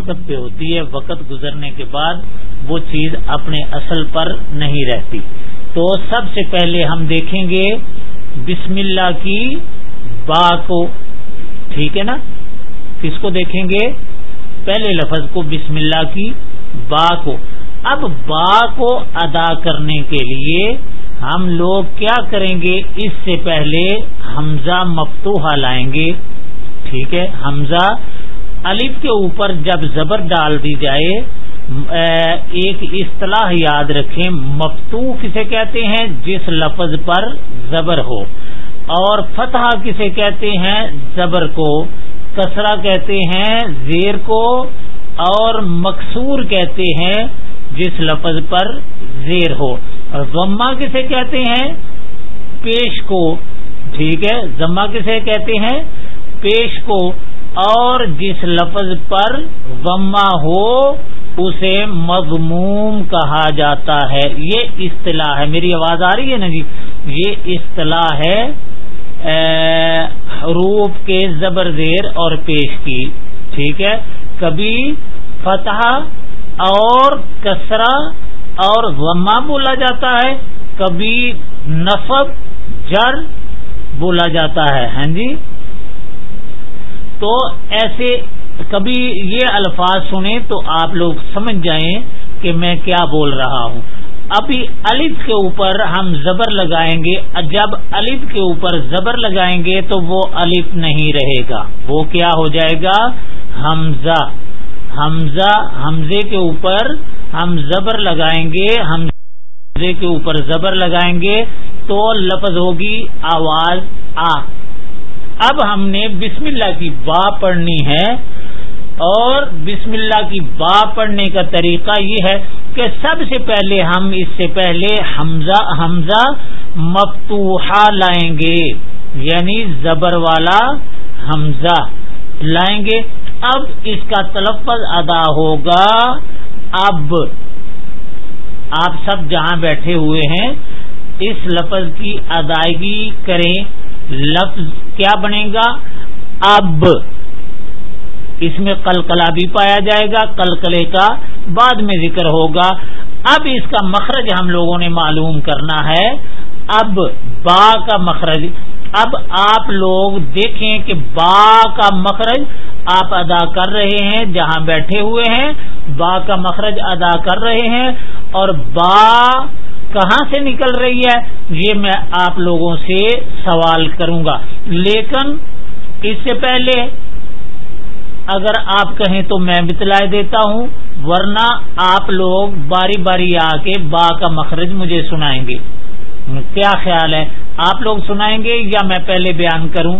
وقت پہ ہوتی ہے، وقت گزرنے کے بعد وہ چیز اپنے اصل پر نہیں رہتی۔ تو سب سے پہلے ہم دیکھیں گے بسم اللہ کی با کو۔ ٹھیک ہے نا؟ کس کو دیکھیں گے؟ پہلے لفظ کو بسم اللہ کی با کو۔ اب با کو ادا کرنے کے لیے ہم لوگ کیا کریں گے؟ اس سے پہلے حمزہ مفتوحہ لائیں گے۔ ٹھیک ہے، حمزہ الف کے اوپر جب زبر ڈال دی جائے ایک اصطلاح یاد رکھیں مفتو کسے کہتے ہیں؟ جس لفظ پر زبر ہو۔ اور فتح کسے کہتے ہیں؟ زبر کو۔ کسرا کہتے ہیں؟ زیر کو۔ اور مقصور کہتے ہیں؟ جس لفظ پر زیر ہو۔ اور ضمہ کسے کہتے ہیں؟ پیش کو۔ ٹھیک ہے، ضمہ کسے کہتے ہیں؟ پیش کو۔ اور جس لفظ پر ضمہ ہو اسے مضموم کہا جاتا ہے۔ یہ اصطلاح ہے۔ میری آواز آ رہی ہے نا جی؟ یہ اصطلاح ہے روپ کے زبر زیر اور پیش کی۔ ٹھیک ہے؟ کبھی فتح اور کسرا اور غما بولا جاتا ہے۔ کبھی نصب، جر بولا جاتا ہے۔ ہاں جی؟ تو ایسے کبھی یہ الفاظ سنیں تو آپ لوگ سمجھ جائیں کہ میں کیا بول رہا ہوں۔ ابھی الف کے اوپر ہم زبر لگائیں گے۔ جب الف کے اوپر زبر لگائیں گے تو وہ الف نہیں رہے گا۔ وہ کیا ہو جائے گا؟ حمزہ۔ حمزہ، حمزے کے اوپر ہم زبر لگائیں گے۔ حمزے کے اوپر زبر لگائیں گے تو لفظ ہوگی آواز آ۔ اب ہم نے بسم اللہ کی با پڑھنی ہے اور بسم اللہ کی با پڑھنے کا طریقہ یہ ہے کہ سب سے پہلے ہم اس سے پہلے حمزہ حمزہ مفتوحہ لائیں گے یعنی زبر والا حمزہ لائیں گے۔ اب اس کا تلفظ ادا ہوگا اب۔ آپ سب جہاں بیٹھے ہوئے ہیں، اس لفظ کی ادائیگی کریں۔ لفظ کیا بنے گا؟ اب۔ اس میں کلکلا بھی پایا جائے گا کلکلے کا بعد میں ذکر ہوگا۔ اب اس کا مخرج ہم لوگوں نے معلوم کرنا ہے۔ اب با کا مخرج۔ اب آپ لوگ دیکھیں کہ با کا مخرج آپ ادا کر رہے ہیں، جہاں بیٹھے ہوئے ہیں، با کا مخرج ادا کر رہے ہیں اور با کہاں سے نکل رہی ہے؟ یہ میں آپ لوگوں سے سوال کروں گا۔ لیکن اس سے پہلے اگر آپ کہیں تو میں بتلا دیتا ہوں، ورنہ آپ لوگ باری باری آ کے با کا مخرج مجھے سنائیں گے۔ کیا خیال ہے؟ آپ لوگ سنائیں گے یا میں پہلے بیان کروں؟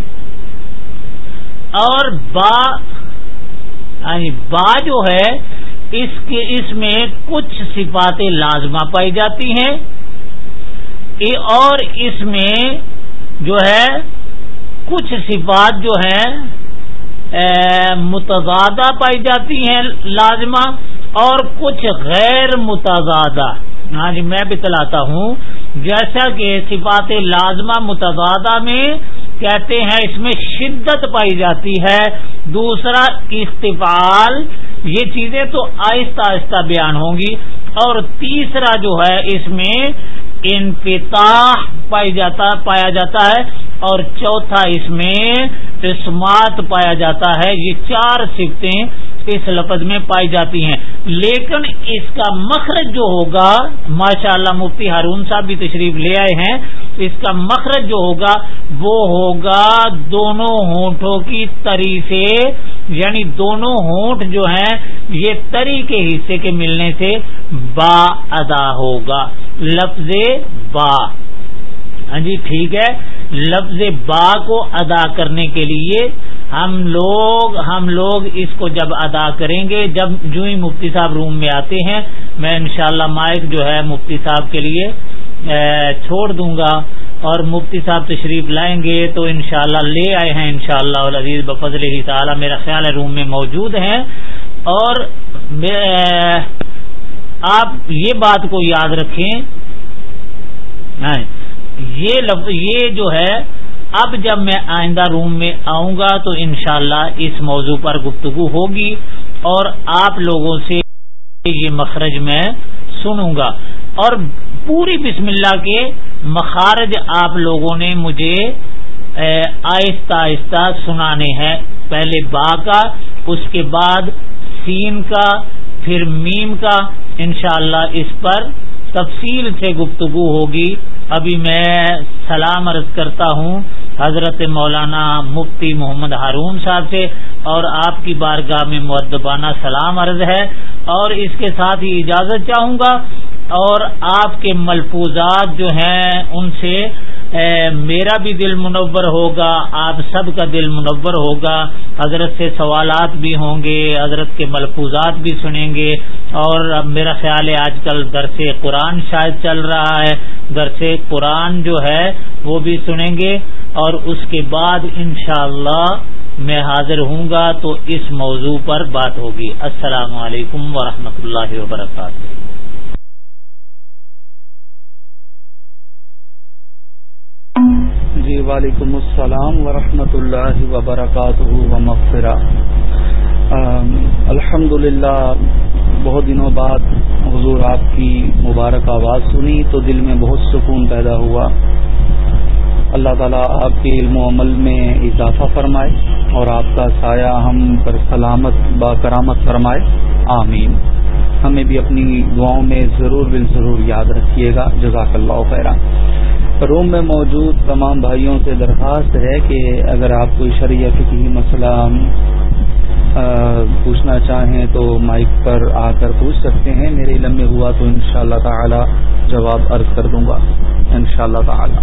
اور با یعنی با جو ہے اس کے اس میں کچھ صفات لازمہ پائی جاتی ہیں۔ اور اس میں جو ہے کچھ صفات جو ہے متضادہ پائی جاتی ہیں لازمہ اور کچھ غیر متضادہ۔ ہاں جی میں بھی تلاتا ہوں۔ جیسا کہ صفات لازمہ متضادہ میں کہتے ہیں اس میں شدت پائی جاتی ہے۔ دوسرا استفال یہ چیزیں تو آہستہ آہستہ بیان ہوں گی۔ اور تیسرا جو ہے، اس میں انفتاح پائی جاتا، پایا جاتا ہے۔ اور چوتھا، اس میں اسمات پایا جاتا ہے۔ یہ چار سفتیں اس لفظ میں پائی جاتی ہیں۔ لیکن اس کا مخرج جو ہوگا ماشاء اللہ مفتی ہارون صاحب بھی تشریف لے آئے ہیں۔ اس کا مخرج جو ہوگا، وہ ہو ہوگا، دونوں ہونٹوں کی تری سے یعنی دونوں ہونٹ جو ہیں، یہ تری کے حصے کے ملنے سے با ادا ہوگا۔ لفظ با۔ ہاں جی ٹھیک ہے۔ لفظ با کو ادا کرنے کے لیے ہم لوگ ہم لوگ اس کو جب ادا کریں گے، جب جو ہی مفتی صاحب روم میں آتے ہیں، میں انشاءاللہ مائک جو ہے مفتی صاحب کے لیے چھوڑ دوں گا۔ اور مفتی صاحب تشریف لائیں گے تو انشاءاللہ لے آئے ہیں انشاءاللہ شاء اللہ بفضل ہی تعالی میرا خیال ہے روم میں موجود ہیں اور آپ یہ بات کو یاد رکھیں ہاں، یہ جو ہے اب جب میں آئندہ روم میں آؤں گا تو انشاءاللہ اس موضوع پر گفتگو ہوگی اور آپ لوگوں سے یہ مخرج میں سنوں گا۔ اور پوری بسم اللہ کے مخارج آپ لوگوں نے مجھے آہستہ آہستہ سنانے ہیں۔ پہلے با کا، اس کے بعد سین کا، پھر میم کا۔ انشاءاللہ اس پر تفصیل سے گفتگو ہوگی۔ ابھی میں سلام عرض کرتا ہوں حضرت مولانا مفتی محمد ہارون صاحب سے اور آپ کی بارگاہ میں معدبانہ سلام عرض ہے اور اس کے ساتھ ہی اجازت چاہوں گا اور آپ کے ملفوظات جو ہیں ان سے میرا بھی دل منور ہوگا، آپ سب کا دل منور ہوگا، حضرت سے سوالات بھی ہوں گے، حضرت کے ملفوظات بھی سنیں گے اور اب میرا خیال ہے آج کل درس قرآن شاید چل رہا ہے، درس قرآن جو ہے وہ بھی سنیں گے اور اس کے بعد انشاءاللہ اللہ میں حاضر ہوں گا تو اس موضوع پر بات ہوگی۔ السلام علیکم ورحمۃ اللہ وبرکاتہ۔ جی وعلیکم السلام ورحمۃ اللہ وبرکاتہ و الحمد للہ بہت دنوں بعد حضور آپ کی مبارک آواز سنی تو دل میں بہت سکون پیدا ہوا۔ اللہ تعالیٰ آپ کے علم و عمل میں اضافہ فرمائے اور آپ کا سایہ ہم پر سلامت با کرامت فرمائے۔ آمین۔ ہمیں بھی اپنی دعاؤں میں ضرور بال ضرور یاد رکھیے گا۔ جزاک اللہ خیرہ روم میں موجود تمام بھائیوں سے درخواست ہے کہ اگر آپ کوئی شریعت کی مسئلہ پوچھنا چاہیں تو مائک پر آ کر پوچھ سکتے ہیں۔ میرے علم میں ہوا تو انشاءاللہ تعالی جواب عرض کر دوں گا۔ انشاءاللہ تعالی۔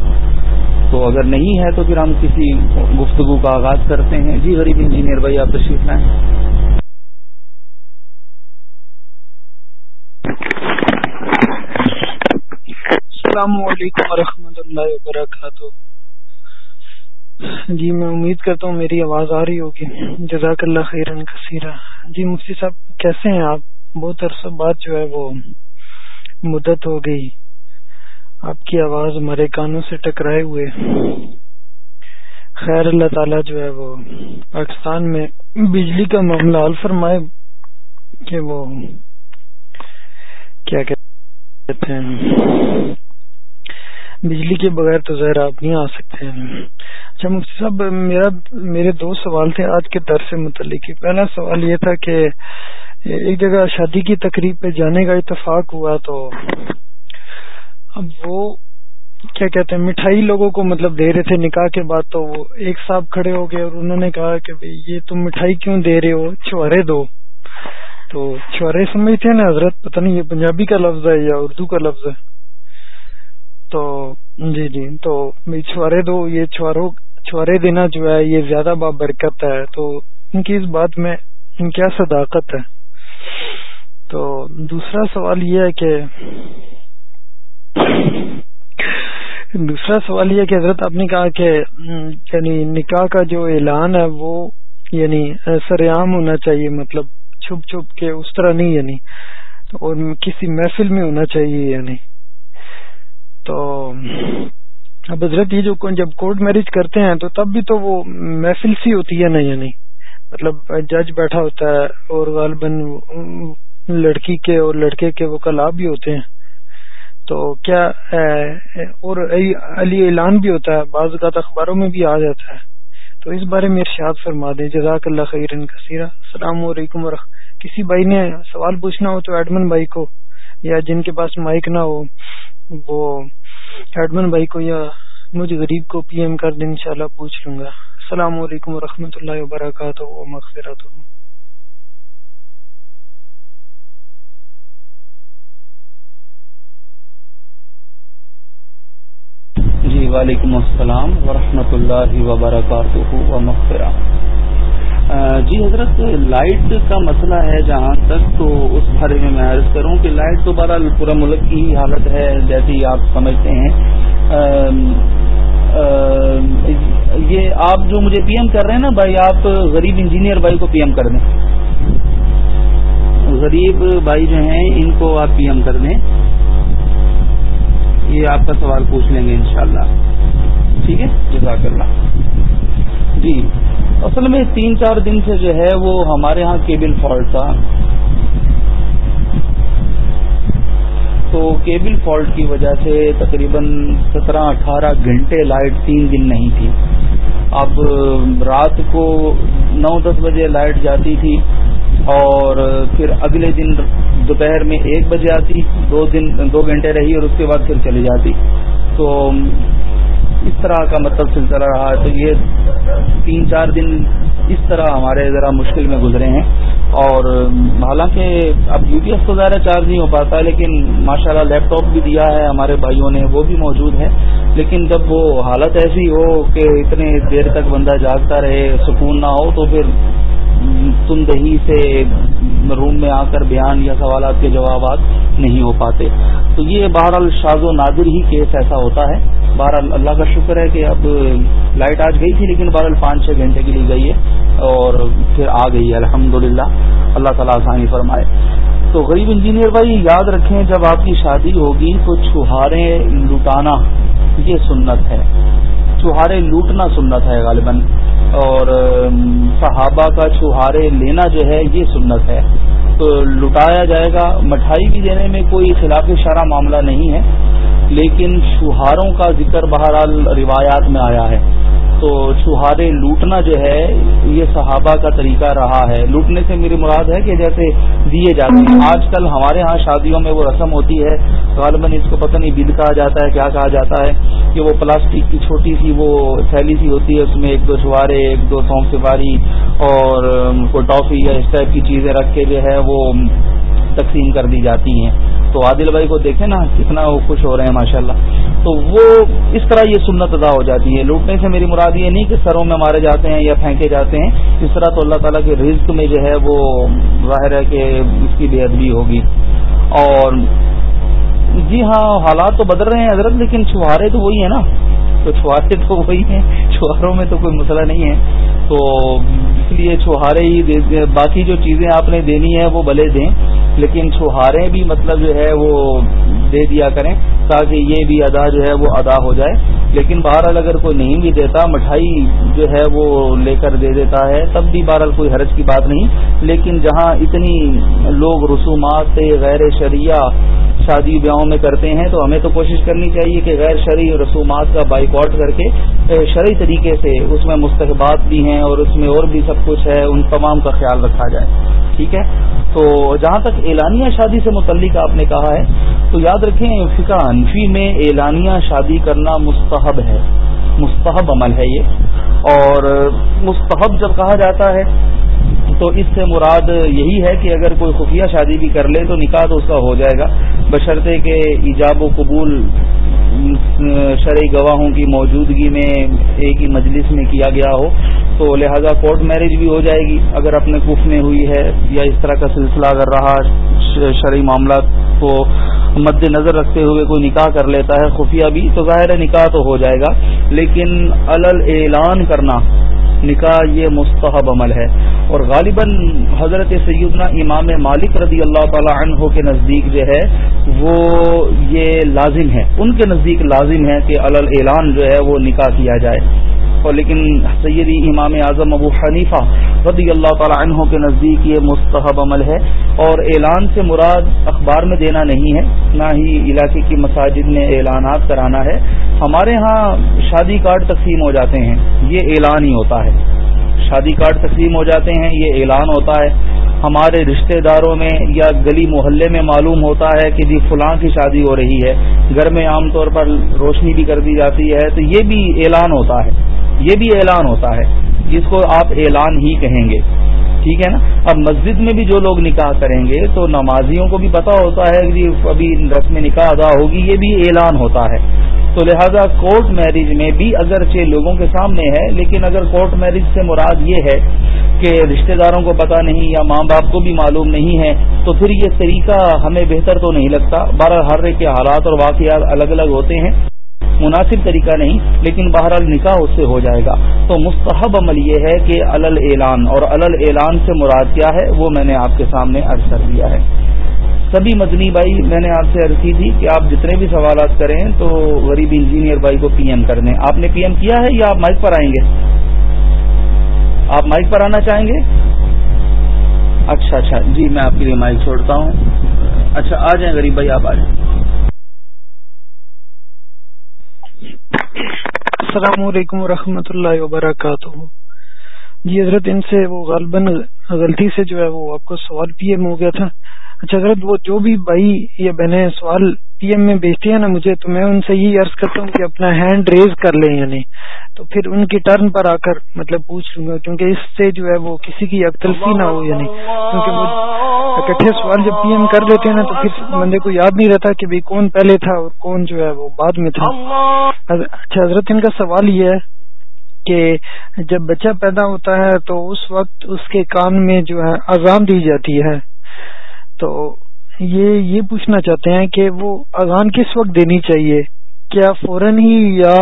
تو اگر نہیں ہے تو پھر ہم کسی گفتگو کا آغاز کرتے ہیں۔ جی غریب انجینئر بھائی، آپ تشریف لائیں۔ السلام علیکم ورحمۃ اللہ وبرکاتہ۔ جی میں امید کرتا ہوں میری آواز آ رہی ہوگی۔ جزاک اللہ خیرن کثیرہ جی مفتی صاحب، کیسے ہیں آپ؟ بہت عرصہ بعد جو ہے وہ مدت ہو گئی۔ آپ کی آواز ہمارے کانوں سے ٹکرائے ہوئے۔ خیر، اللہ تعالی جو ہے وہ پاکستان میں بجلی کا معاملہ حل فرمائے کہ وہ کیا کہتے ہیں؟ بجلی کے بغیر تو ظاہر آپ نہیں آ سکتے اچھا مفتی صاحب، میرا، میرے دو سوال تھے آج کے در سے متعلق۔ پہلا سوال یہ تھا کہ ایک جگہ شادی کی تقریب پہ جانے کا اتفاق ہوا تو اب وہ کیا کہتے ہیں، مٹھائی لوگوں کو مطلب دے رہے تھے نکاح کے بعد تو وہ ایک صاحب کھڑے ہو گئے اور انہوں نے کہا کہ یہ تم مٹھائی کیوں دے رہے ہو؟ چھوارے دو۔ تو چھوارے سمجھتے ہیں نا حضرت؟ پتہ نہیں، یہ پنجابی کا لفظ ہے یا اردو کا لفظ ہے؟ تو جی جی تو چھوارے دو، یہ چھواروں، چھوارے دینا جو ہے، یہ زیادہ بابرکت ہے۔ تو ان کی اس بات میں ان کیا صداقت ہے؟ تو دوسرا سوال یہ ہے کہ دوسرا سوال یہ کہ حضرت آپ نے کہا کہ یعنی نکاح کا جو اعلان ہے، وہ یعنی سر عام ہونا چاہیے مطلب چھپ چھپ کے، اس طرح نہیں یعنی اور کسی محفل میں ہونا چاہیے یعنی تو اب حضرت یہ جو جب کورٹ میرج کرتے ہیں تو تب بھی تو وہ محفل سی ہوتی ہے نا یعنی مطلب جج بیٹھا ہوتا ہے اور غالباً لڑکی کے اور لڑکے کے وہ کلاب بھی ہوتے ہیں۔ تو کیا اور علی اعلان بھی ہوتا ہے، بعض اوقات اخباروں میں بھی آ جاتا ہے۔ تو اس بارے میں ارشاد فرما دیں۔ جزاک اللہ خیر کثیرہ السلام علیکم و کسی بھائی نے سوال پوچھنا ہو تو ایڈمن بھائی کو، یا جن کے پاس مائک نہ ہو، وہ ایڈمن بھائی کو یا مجھ غریب کو پی ایم کر دیں انشاءاللہ پوچھ لوں گا۔ السلام علیکم و اللہ وبرکاتہ مغفرت جی وعلیکم السلام ورحمۃ اللہ وبرکاتہ و مغفرہ جی حضرت، لائٹ کا مسئلہ ہے جہاں تک، تو اس بارے میں میں عرض کروں کہ لائٹ تو بہرحال پورا ملک کی ہی حالت ہے، جیسے ہی آپ سمجھتے ہیں۔ یہ آپ جو مجھے پی ایم کر رہے ہیں نا بھائی، آپ غریب انجینئر بھائی کو پی ایم کر دیں۔ غریب بھائی جو ہیں، ان کو آپ پی ایم کر دیں۔ یہ آپ کا سوال پوچھ لیں گے انشاءاللہ۔ ٹھیک ہے؟ جزاک اللہ۔ جی۔ اصل میں تین چار دن سے جو ہے وہ ہمارے ہاں کیبل فالٹ تھا۔ تو کیبل فالٹ کی وجہ سے تقریباً سترہ اٹھارہ گھنٹے لائٹ تین دن نہیں تھی۔ اب رات کو نو دس بجے لائٹ جاتی تھی اور پھر اگلے دن دوپہر میں ایک بجے آتی، دو دن، دو گھنٹے رہی اور اس کے بعد پھر چلی جاتی۔ تو اس طرح کا مطلب سلسلہ رہا تو یہ تین چار دن اس طرح ہمارے ذرا مشکل میں گزرے ہیں۔ اور حالانکہ اب یو پی ایس تو ظاہر چارج نہیں ہو پاتا لیکن ماشاءاللہ اللہ لیپ ٹاپ بھی دیا ہے، ہمارے بھائیوں نے، وہ بھی موجود ہے لیکن جب وہ حالت ایسی ہو کہ اتنے دیر تک بندہ جاگتا رہے، سکون نہ ہو، تو پھر تم دہی سے روم میں آ کر بیان یا سوالات کے جوابات نہیں ہو پاتے۔ تو یہ بہرحال شاز و نادر ہی کیس ایسا ہوتا ہے۔ بہرحال اللہ کا شکر ہے کہ اب لائٹ آج گئی تھی، لیکن بہرحال پانچ چھ گھنٹے کے لیے گئی ہے اور پھر آ گئی ہے۔ الحمد اللہ تعالیٰ آسانی فرمائے۔ تو غریب انجینئر بھائی، یاد رکھیں، جب آپ کی شادی ہوگی تو چوہارے لٹانا، یہ سنت ہے۔ چوہارے لوٹنا سنت ہے غالباً، اور صحابہ کا چوہارے لینا جو ہے یہ سنت ہے۔ تو لٹایا جائے گا، مٹھائی بھی دینے میں کوئی خلاف شرح معاملہ نہیں ہے، لیکن چوہاروں کا ذکر بہرحال روایات میں آیا ہے۔ تو چوہارے لوٹنا جو ہے، یہ صحابہ کا طریقہ رہا ہے۔ لوٹنے سے میری مراد ہے کہ جیسے دیے جاتے ہیں۔ آج کل ہمارے ہاں شادیوں میں وہ رسم ہوتی ہے۔ غالباً اس کو پتہ نہیں بد کہا جاتا ہے، کیا کہا جاتا ہے کہ وہ پلاسٹک کی چھوٹی سی وہ تھیلی سی ہوتی ہے، اس میں ایک دو چوہارے ایک دو سونپ سپاری اور کوئی ٹافی یا اس ٹائپ کی چیزیں رکھ کے جو ہے وہ تقسیم کر دی جاتی ہیں۔ تو عادل بھائی کو دیکھیں نا، کتنا وہ خوش ہو رہے ہیں، ماشاءاللہ۔ تو وہ اس طرح یہ سنت ادا ہو جاتی ہے۔ لوٹنے سے میری مراد یہ نہیں کہ سروں میں مارے جاتے ہیں یا پھینکے جاتے ہیں۔ اس طرح تو اللہ تعالیٰ کے رزق میں جو ہے وہ ظاہر ہے کہ اس کی بے ادبی ہوگی۔ اور جی ہاں حالات تو بدل رہے ہیں حضرت، لیکن چھوارے تو وہی ہیں نا۔ تو چھوارے تو وہی ہیں چھواروں میں تو کوئی مسئلہ نہیں ہے۔ تو اس لیے چھوہارے ہی باقی جو چیزیں آپ نے دینی ہے وہ بھلے دیں۔ لیکن چھوہارے بھی مطلب جو ہے وہ دے دیا کریں تاکہ یہ بھی ادا جو ہے وہ ادا ہو جائے۔ لیکن بہرحال اگر کوئی نہیں بھی دیتا، مٹھائی جو ہے وہ لے کر دے دیتا ہے، تب بھی بہرحال کوئی حرج کی بات نہیں۔ لیکن جہاں اتنی لوگ رسومات، غیر شریعہ شادی بیاہوں میں کرتے ہیں تو ہمیں تو کوشش کرنی چاہیے کہ غیر شرعی رسومات کا بائیکاٹ کر کے شرعی طریقے سے اس میں مستقبات بھی ہیں اور اس میں اور بھی سب کچھ ہے، ان تمام کا خیال رکھا جائے۔ ٹھیک ہے؟ تو جہاں تک اعلانیہ شادی سے متعلق آپ نے کہا ہے، تو یاد رکھیں فقہ انفی میں اعلانیہ شادی کرنا مستحب ہے۔ مستحب عمل ہے یہ۔ اور مستحب جب کہا جاتا ہے تو اس سے مراد یہی ہے کہ اگر کوئی خفیہ شادی بھی کر لے تو نکاح تو اس کا ہو جائے گا، بشرطے کہ ایجاب و قبول، شرعی گواہوں کی موجودگی میں ایک ہی مجلس میں کیا گیا ہو، تو لہذا کورٹ میرج بھی ہو جائے گی۔ اگر اپنے کف میں ہوئی ہے یا اس طرح کا سلسلہ اگر رہا، شرعی معاملات کو مد نظر رکھتے ہوئے کوئی نکاح کر لیتا ہے، خفیہ بھی، تو ظاہر نکاح تو ہو جائے گا۔ لیکن الل اعلان کرنا نکاح یہ مستحب عمل ہے۔ اور غالباً حضرت سیدنا امام مالک رضی اللہ تعالی عنہ کے نزدیک جو ہے، وہ یہ لازم ہے۔ ان کے نزدیک لازم ہے کہ الل اعلان جو ہے وہ نکاح کیا جائے۔ اور لیکن سیدی امام اعظم ابو حنیفہ رضی اللہ تعالی عنہ کے نزدیک یہ مستحب عمل ہے۔ اور اعلان سے مراد اخبار میں دینا نہیں ہے، نہ ہی علاقے کی مساجد میں اعلانات کرانا ہے۔ ہمارے ہاں شادی کارڈ تقسیم ہو جاتے ہیں، یہ اعلان ہی ہوتا ہے۔ شادی کارڈ تسلیم ہو جاتے ہیں، یہ اعلان ہوتا ہے۔ ہمارے رشتہ داروں میں یا گلی محلے میں معلوم ہوتا ہے کہ جی فلاں کی شادی ہو رہی ہے۔ گھر میں عام طور پر روشنی بھی کر دی جاتی ہے، تو یہ بھی اعلان ہوتا ہے۔ یہ بھی اعلان ہوتا ہے۔ جس کو آپ اعلان ہی کہیں گے۔ ٹھیک ہے نا؟ اب مسجد میں بھی جو لوگ نکاح کریں گے تو نمازیوں کو بھی پتا ہوتا ہے کہ ابھی رسم نکاح ادا ہوگی، یہ بھی اعلان ہوتا ہے۔ تو لہذا کورٹ میرج میں بھی اگرچہ لوگوں کے سامنے ہے، لیکن اگر کورٹ میرج سے مراد یہ ہے کہ رشتہ داروں کو پتا نہیں یا ماں باپ کو بھی معلوم نہیں ہے، تو پھر یہ طریقہ ہمیں بہتر تو نہیں لگتا۔ بارہ ہر کے حالات اور واقعات الگ الگ ہوتے ہیں۔ مناسب طریقہ نہیں، لیکن بہرحال نکاح اس سے ہو جائے گا۔ تو مستحب عمل یہ ہے کہ الل اعلان، اور الل اعلان سے مراد کیا ہے، وہ میں نے آپ کے سامنے عرض کر دیا ہے۔ سبھی مدنی بھائی، میں نے آپ سے عرض کی تھی کہ آپ جتنے بھی سوالات کریں تو غریب انجینئر بھائی کو پی ایم کر دیں۔ آپ نے پی ایم کیا ہے یا آپ مائک پر آئیں گے؟ آپ مائک پر آنا چاہیں گے؟ اچھا اچھا۔ جی میں آپ کے لیے مائک چھوڑتا ہوں۔ اچھا آ جائیں غریب بھائی، آپ آ جائیں۔ السلام علیکم ورحمۃ اللہ وبرکاتہ۔ جی حضرت ان سے وہ غالباً غلطی سے جو ہے وہ آپ کو سوال پی ایم ہو گیا تھا۔ اچھا حضرت وہ جو بھی بھائی یا بہنیں سوال پی ایم میں بیچتے ہیں نا مجھے، تو میں ان سے یہ عرض کرتا ہوں کہ اپنا ہینڈ ریز کر لیں یعنی۔ تو پھر ان کی ٹرن پر آ کر مطلب پوچھ لوں گا، کیونکہ اس سے جو ہے وہ کسی کی اختلفی نہ ہو یعنی۔ کیونکہ وہ اکٹھے سوال جب پی ایم کر دیتے ہیں نا، تو پھر بندے کو یاد نہیں رہتا کہ کون پہلے تھا اور کون جو ہے وہ بعد میں تھا۔ اچھا حضرت، ان کا سوال یہ ہے کہ جب بچہ پیدا ہوتا ہے تو اس وقت اس کے کان میں جو ہے اذان دی جاتی ہے۔ تو یہ یہ پوچھنا چاہتے ہیں کہ وہ اذان کس وقت دینی چاہیے؟ کیا فوراً ہی یا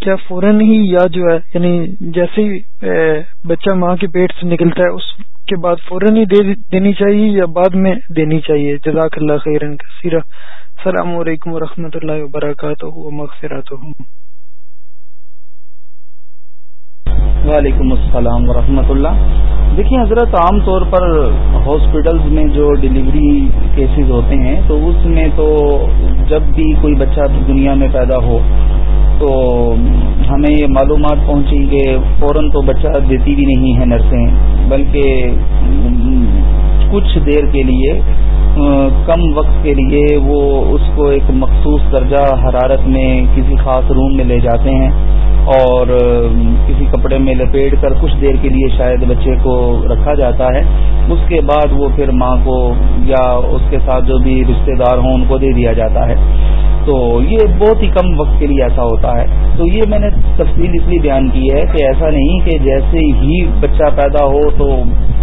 کیا فوراً ہی یا جو ہے یعنی جیسے ہی بچہ ماں کے پیٹ سے نکلتا ہے، اس کے بعد فوراً ہی دینی چاہیے یا بعد میں دینی چاہیے؟ جزاک اللہ خیرن کثیرہ۔ السلام علیکم و اللہ وبرکاتہ مغفرات وعلیکم السلام ورحمۃ اللہ۔ دیکھیں حضرت، عام طور پر ہاسپٹلز میں جو ڈلیوری کیسز ہوتے ہیں، تو اس میں تو جب بھی کوئی بچہ دنیا میں پیدا ہو، تو ہمیں یہ معلومات پہنچی کہ فوراً تو بچہ دیتی بھی نہیں ہے نرسیں، بلکہ کچھ دیر کے لیے، کم وقت کے لیے وہ اس کو ایک مخصوص درجہ حرارت میں کسی خاص روم میں لے جاتے ہیں۔ اور کسی کپڑے میں لپیٹ کر کچھ دیر کے لیے شاید بچے کو رکھا جاتا ہے، اس کے بعد وہ پھر ماں کو یا اس کے ساتھ جو بھی رشتہ دار ہوں ان کو دے دیا جاتا ہے۔ تو یہ بہت ہی کم وقت کے لیے ایسا ہوتا ہے۔ تو یہ میں نے تفصیل اس لیے بیان کی ہے کہ ایسا نہیں کہ جیسے ہی بچہ پیدا ہو تو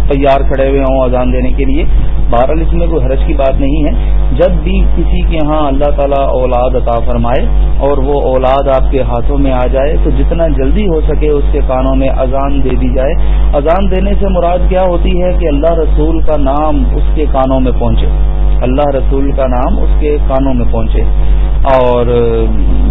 تیار کھڑے ہوئے ہوں اذان دینے کے لیے۔ بہرحال اس میں کوئی حرج کی بات نہیں ہے۔ جب بھی کسی کے ہاں اللہ تعالیٰ اولاد عطا فرمائے اور وہ اولاد آپ کے ہاتھوں میں آ جائے تو جتنا جلدی ہو سکے اس کے کانوں میں اذان دے دی جائے۔ اذان دینے سے مراد کیا ہوتی ہے کہ اللہ رسول کا نام اس کے کانوں میں پہنچے۔ اللہ رسول کا نام اس کے کانوں میں پہنچے۔ اور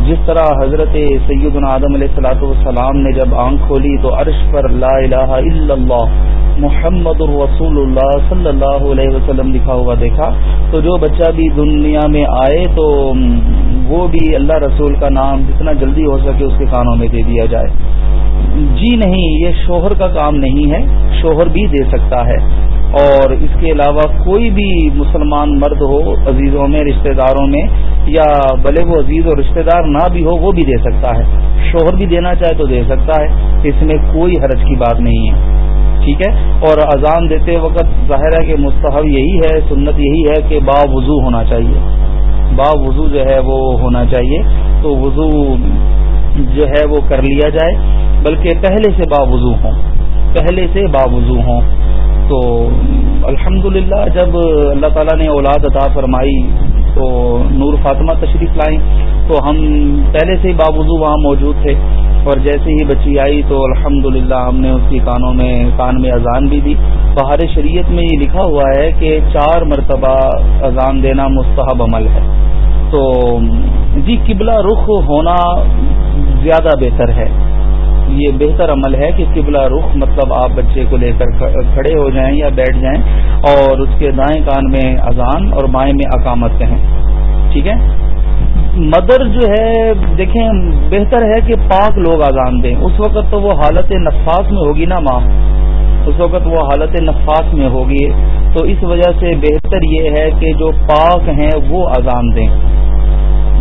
جس طرح حضرت سید آدم علیہ السلاۃ والسلام نے جب آنکھ کھولی تو عرش پر لا الہ الا اللہ محمد الرسول اللہ صلی اللہ علیہ وسلم لکھا ہوا دیکھا۔ تو جو بچہ بھی دنیا میں آئے تو وہ بھی اللہ رسول کا نام جتنا جلدی ہو سکے اس کے کانوں میں دے دیا جائے۔ جی نہیں، یہ شوہر کا کام نہیں ہے، شوہر بھی دے سکتا ہے۔ اور اس کے علاوہ کوئی بھی مسلمان مرد ہو، عزیزوں میں، رشتہ داروں میں، یا بھلے وہ عزیز اور رشتہ دار نہ بھی ہو، وہ بھی دے سکتا ہے۔ شوہر بھی دینا چاہے تو دے سکتا ہے، اس میں کوئی حرج کی بات نہیں ہے۔ ٹھیک ہے اور اذان دیتے وقت ظاہر ہے کہ مستحب یہی ہے، سنت یہی ہے کہ با وضو ہونا چاہیے۔ با وضو جو ہے وہ ہونا چاہیے۔ تو وضو جو ہے وہ کر لیا جائے۔ بلکہ پہلے سے با وضو ہوں۔ پہلے سے با وضو ہوں۔ تو الحمد جب اللہ تعالیٰ نے اولاد عطا فرمائی تو نور فاطمہ تشریف لائیں تو ہم پہلے سے ہی باوضو وہاں موجود تھے۔ اور جیسے ہی بچی آئی تو الحمد ہم نے اس کی کانوں میں کان میں اذان بھی دی۔ بہار شریعت میں یہ لکھا ہوا ہے کہ چار مرتبہ اذان دینا مستحب عمل ہے۔ تو جی قبلہ رخ ہونا زیادہ بہتر ہے۔ یہ بہتر عمل ہے کہ قبلہ رخ مطلب آپ بچے کو لے کر کھڑے ہو جائیں یا بیٹھ جائیں اور اس کے دائیں کان میں اذان اور بائیں میں اقامت کہیں ٹھیک ہے؟ مدر جو ہے، دیکھیں، بہتر ہے کہ پاک لوگ اذان دیں۔ اس وقت تو وہ حالت نفاس میں ہوگی نا ماں؟ اس وقت وہ حالت نفاس میں ہوگی۔ تو اس وجہ سے بہتر یہ ہے کہ جو پاک ہیں وہ اذان دیں۔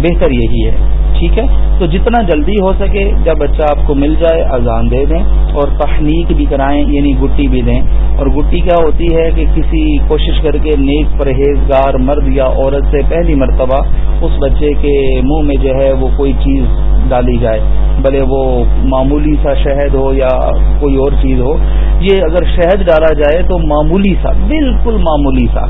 بہتر یہی ہے۔ ٹھیک ہے؟ تو جتنا جلدی ہو سکے جب بچہ آپ کو مل جائے، اذان دے دیں اور تحنیک بھی کرائیں یعنی گٹی بھی دیں۔ اور گٹی کیا ہوتی ہے کہ کسی کوشش کر کے نیک پرہیزگار مرد یا عورت سے پہلی مرتبہ اس بچے کے منہ میں جو ہے وہ کوئی چیز ڈالی جائے، بھلے وہ معمولی سا شہد ہو یا کوئی اور چیز ہو۔ یہ اگر شہد ڈالا جائے تو معمولی سا، بالکل معمولی سا۔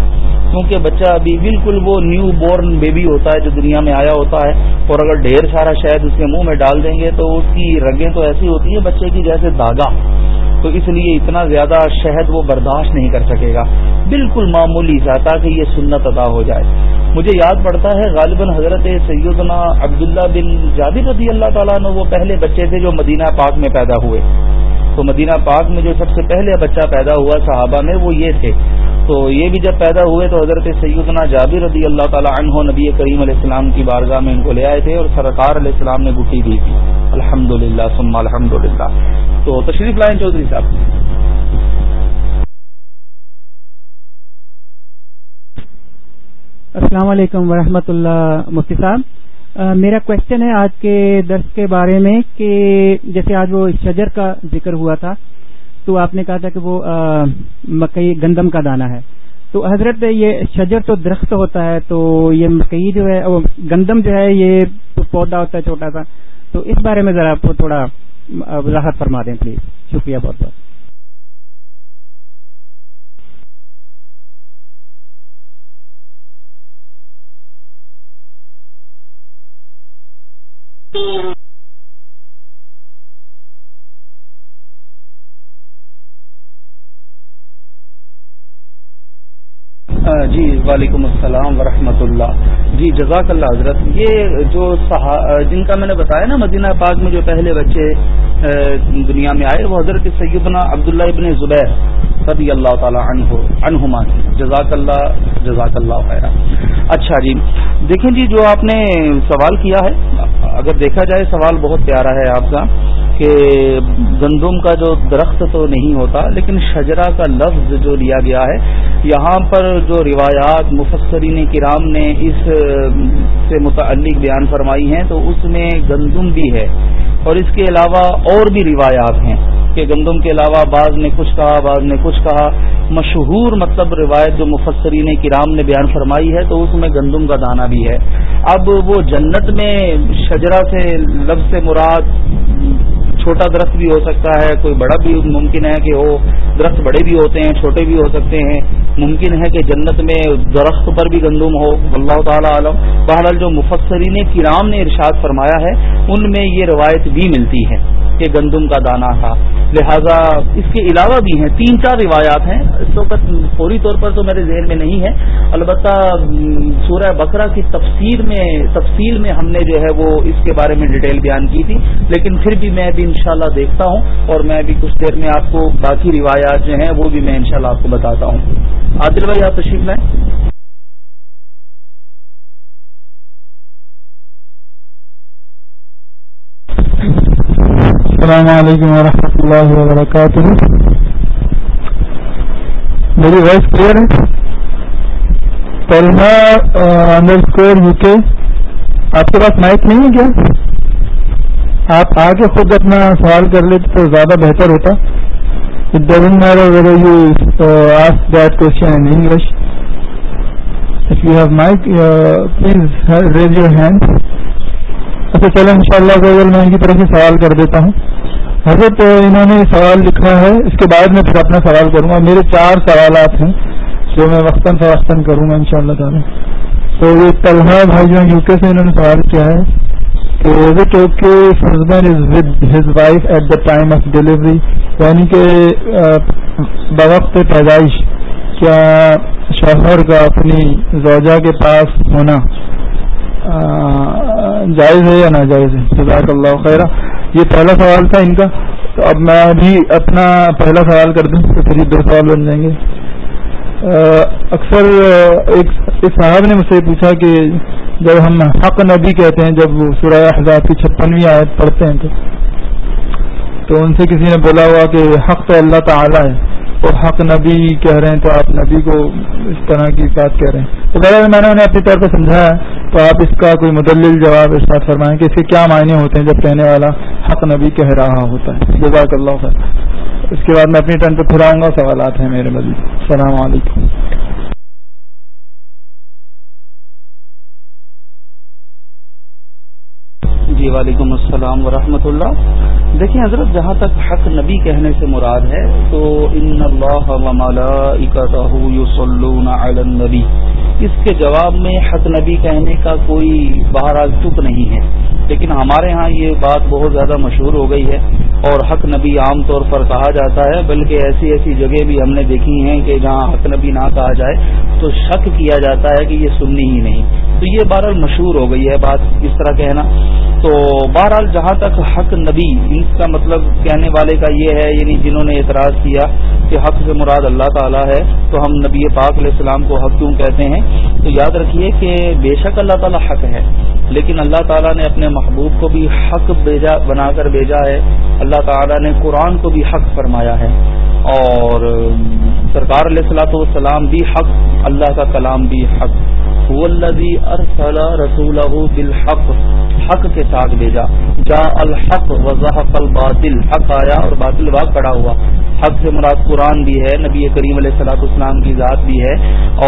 کیونکہ بچہ ابھی بالکل وہ نیو بورن بیبی ہوتا ہے جو دنیا میں آیا ہوتا ہے اور اگر ڈھیر سارا شہد اس کے منہ میں ڈال دیں گے تو اس کی رگیں تو ایسی ہوتی ہیں بچے کی جیسے داغا۔ تو اس لیے اتنا زیادہ شہد وہ برداشت نہیں کر سکے گا۔ بالکل معمولی سا تاکہ یہ سنت ادا ہو جائے۔ مجھے یاد پڑتا ہے غالباً حضرت سیدنا عبداللہ بن جابر رضی اللہ تعالیٰ نے وہ پہلے بچے تھے جو مدینہ پاک میں پیدا ہوئے۔ تو مدینہ پاک میں جو سب سے پہلے بچہ پیدا ہوا صحابہ میں وہ یہ تھے۔ تو یہ بھی جب پیدا ہوئے تو حضرت سیدنا جابر رضی اللہ تعالیٰ عنہ نبی کریم علیہ السلام کی بارگاہ میں ان کو لے آئے تھے اور سرکار علیہ السلام نے گٹی دی تھی۔ الحمد للہ سما الحمد للہ تو تشریف لائن چودھری صاحب۔ السلام علیکم ورحمۃ اللہ، مفتی صاحب۔ میرا کوشچن ہے آج کے درس کے بارے میں کہ جیسے آج وہ شجر کا ذکر ہوا تھا، تو آپ نے کہا تھا کہ وہ مکئی گندم کا دانا ہے۔ تو حضرت یہ شجر تو درخت ہوتا ہے، تو یہ مکئی جو ہے گندم جو ہے، یہ پودا ہوتا ہے چھوٹا سا۔ تو اس بارے میں ذرا آپ کو تھوڑا وضاحت فرما دیں پلیز۔ شکریہ بہت بہت۔ تو جی وعلیکم السلام ورحمۃ اللہ۔ جی جزاک اللہ حضرت، یہ جو جن کا میں نے بتایا نا، مدینہ پاک میں جو پہلے بچے دنیا میں آئے، وہ حضرت سیدنا عبداللہ ابن زبیر رضی اللہ تعالی عنہ، عنہما جزاک اللہ جزاک اللہ خیر اچھا جی دیکھیں جی جو آپ نے سوال کیا ہے، اگر دیکھا جائے، سوال بہت پیارا ہے آپ کا۔ کہ گندم کا جو درخت تو نہیں ہوتا، لیکن شجرا کا لفظ جو لیا گیا ہے، یہاں پر جو روایات مفسرین کرام نے اس سے متعلق بیان فرمائی ہیں، تو اس میں گندم بھی ہے۔ اور اس کے علاوہ اور بھی روایات ہیں کہ گندم کے علاوہ بعض نے کچھ کہا، بعض نے کچھ کہا۔ مشہور مطلب روایت جو مفسرین کرام نے بیان فرمائی ہے، تو اس میں گندم کا دانہ بھی ہے۔ اب وہ جنت میں شجرا سے لفظ سے مراد چھوٹا درخت بھی ہو سکتا ہے، کوئی بڑا بھی ممکن ہے کہ ہو درخت بڑے بھی ہوتے ہیں، چھوٹے بھی ہو سکتے ہیں۔ ممکن ہے کہ جنت میں درخت پر بھی گندم ہو۔ اللہ تعالیٰ عالم۔ بہرحال جو مفسرین کرام نے ارشاد فرمایا ہے، ان میں یہ روایت بھی ملتی ہے کہ گندم کا دانہ تھا۔ لہذا اس کے علاوہ بھی ہیں، تین چار روایات ہیں۔ اس وقت فوری طور پر تو میرے ذہن میں نہیں ہے۔ البتہ سورہ بکرا کی تفسیر میں، تفصیل میں ہم نے جو ہے وہ اس کے بارے میں ڈیٹیل بیان کی تھی۔ لیکن پھر بھی میں بھی انشاءاللہ دیکھتا ہوں اور میں بھی کچھ دیر میں آپ کو باقی روایات جو ہیں وہ بھی میں انشاءاللہ آپ کو بتاتا ہوں۔ عادل بھائی، آپ تشریف لائیں۔ السلام علیکم ورحمۃ اللہ وبرکاتہ۔ میری وائس کلیئر ہے؟ پلنا انڈر اسکور یو کے آپ کے پاس مائک نہیں ہے کیا؟ آپ آگے خود اپنا سوال کر لیتے تو زیادہ بہتر ہوتا۔ It doesn't matter whether you ask that question in English if you have mic please raise your hand اچھا چلو ان شاء اللہ میں ان کی طرف سے سوال کر دیتا ہوں۔ حضرت انہوں نے سوال لکھا ہے، اس کے بعد میں پھر اپنا سوال کروں گا۔ میرے چار سوالات ہیں جو میں وقتاً فوقتاً کروں گا ان شاء اللہ تعالیٰ۔ تو یہ طلحہ بھائی جو یو کے سے انہوں نے سوال کیا ہے wife at the time of delivery یعنی کہ بوقت پیدائش کیا شوہر کا اپنی زوجہ کے پاس ہونا جائز ہے یا ناجائز ہے؟ جزاک اللہ خیر یہ پہلا سوال تھا ان کا۔ تو اب میں ابھی اپنا پہلا سوال کر دوں تو پھر یہ دو سوال بن جائیں گے۔ اکثر ایک صاحب نے مجھ سے پوچھا کہ جب ہم حق نبی کہتے ہیں، جب سورہ احزاب کی چھپنویں آیت پڑھتے ہیں تو تو ان سے کسی نے بولا ہوا کہ حق تو اللہ تعالی ہے۔ اور حق نبی کہہ رہے ہیں تو آپ نبی کو اس طرح کی بات کہہ رہے ہیں۔ تو بہرحال میں نے انہیں اپنی طور پہ سمجھایا تو آپ اس کا کوئی مدلل جواب اس بات فرمائیں کہ اس کے کیا معنی ہوتے ہیں جب کہنے والا حق نبی کہہ رہا ہوتا ہے۔ جزاک اللہ خیر۔ اس کے بعد میں اپنی ٹرن پہ پھر آؤں گا، سوالات ہیں میرے مزید۔ السلام علیکم۔ جی وعلیکم السلام ورحمۃ اللہ۔ دیکھیں حضرت، جہاں تک حق نبی کہنے سے مراد ہے، تو ان اللہ علی النبی۔ اس کے جواب میں حق نبی کہنے کا کوئی بہرحال چپ نہیں ہے۔ لیکن ہمارے ہاں یہ بات بہت زیادہ مشہور ہو گئی ہے۔ اور حق نبی عام طور پر کہا جاتا ہے، بلکہ ایسی ایسی جگہ بھی ہم نے دیکھی ہیں کہ جہاں حق نبی نہ کہا جائے۔ تو شک کیا جاتا ہے کہ یہ سننی ہی نہیں۔ تو یہ بہرحال مشہور ہو گئی ہے بات اس طرح کہنا۔ تو بہرحال جہاں تک حق نبی، ان کا مطلب کہنے والے کا یہ ہے یعنی جنہوں نے اعتراض کیا کہ حق سے مراد اللہ تعالیٰ ہے، تو ہم نبی پاک علیہ السلام کو حق کیوں کہتے ہیں؟ تو یاد رکھیے کہ بے شک اللہ تعالیٰ حق ہے، لیکن اللہ تعالیٰ نے اپنے محبوب کو بھی حق بھیجا، بنا کر بھیجا ہے۔ اللہ تعالیٰ نے قرآن کو بھی حق فرمایا ہے۔ اور سرکار علیہ السلاۃ والسلام بھی حق اللہ کا کلام بھی حق۔ ارسل رسول بالحق، حق کے ساتھ بھیجا۔ جا الحق وضحق الباطل، حق آیا اور باطل باغ کڑا ہوا۔ حق سے مراد قرآن بھی ہے، نبی کریم علیہ السلاۃ اسلام کی ذات بھی ہے،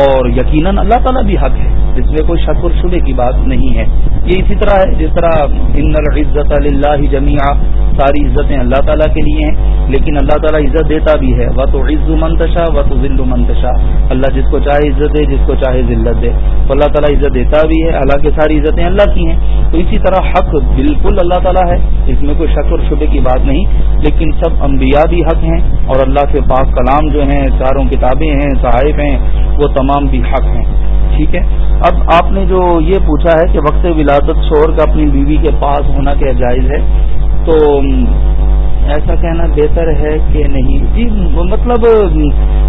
اور یقیناً اللہ تعالیٰ بھی حق ہے۔ جس میں کوئی شک اور شبے کی بات نہیں ہے۔ یہ اسی طرح ہے، جس طرح ان العزت اللہ جمیا ساری عزتیں اللہ تعالیٰ کے لیے ہیں، لیکن اللہ تعالیٰ عزت دیتا بھی ہے۔ وہ تو عز منتشا و تو ذل منتشا اللہ جس کو چاہے عزت دے، جس کو چاہے ذلت دے۔ تو اللہ تعالیٰ عزت دیتا بھی ہے اللہ ساری عزتیں اللہ کی ہیں۔ تو اسی طرح حق بالکل اللہ تعالیٰ ہے، اس میں کوئی شک اور شبے کی بات نہیں۔ لیکن سب انبیاء بھی حق ہیں اور اللہ کے پاک کلام جو ہیں، چاروں کتابیں ہیں صاحب ہیں، وہ تمام بھی حق ہیں۔ ٹھیک ہے؟ اب آپ نے جو یہ پوچھا ہے کہ وقت ولادت شور کا اپنی بیوی کے پاس ہونا کیا جائز ہے، تو ایسا کہنا بہتر ہے کہ نہیں۔ جی مطلب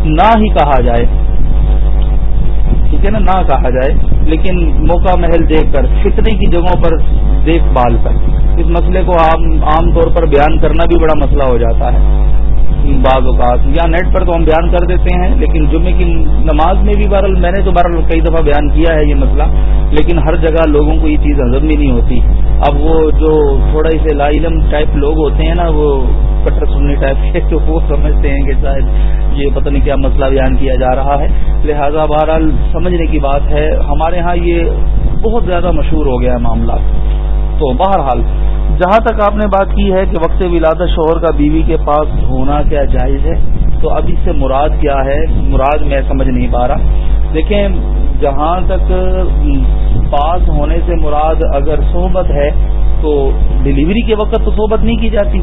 نہ ہی کہا جائے۔ ٹھیک ہے نا؟ نہ کہا جائے، لیکن موقع محل دیکھ کر فتنے کی جگہوں پر دیکھ بھال کر۔ اس مسئلے کو عام طور پر بیان کرنا بھی بڑا مسئلہ ہو جاتا ہے۔ بعض اوقات، یا نیٹ پر تو ہم بیان کر دیتے ہیں، لیکن جمعے کی نماز میں بھی بہرحال میں نے تو بہرحال کئی دفعہ بیان کیا ہے یہ مسئلہ، لیکن ہر جگہ لوگوں کو یہ چیز ہضم نہیں ہوتی۔ اب وہ جو تھوڑا سے لا علم ٹائپ لوگ ہوتے ہیں نا، وہ کٹر سننے ٹائپ کے، تو وہ سمجھتے ہیں کہ شاید یہ پتہ نہیں کیا مسئلہ بیان کیا جا رہا ہے۔ لہذا بہرحال سمجھنے کی بات ہے، ہمارے ہاں یہ بہت زیادہ مشہور ہو گیا ہے معاملہ۔ تو بہرحال جہاں تک آپ نے بات کی ہے کہ وقت ولادت شوہر کا بیوی کے پاس ہونا کیا جائز ہے، تو اب اس سے مراد کیا ہے؟ مراد میں سمجھ نہیں پا رہا۔ دیکھیں، جہاں تک پاس ہونے سے مراد اگر صحبت ہے، تو ڈلیوری کے وقت تو صحبت نہیں کی جاتی۔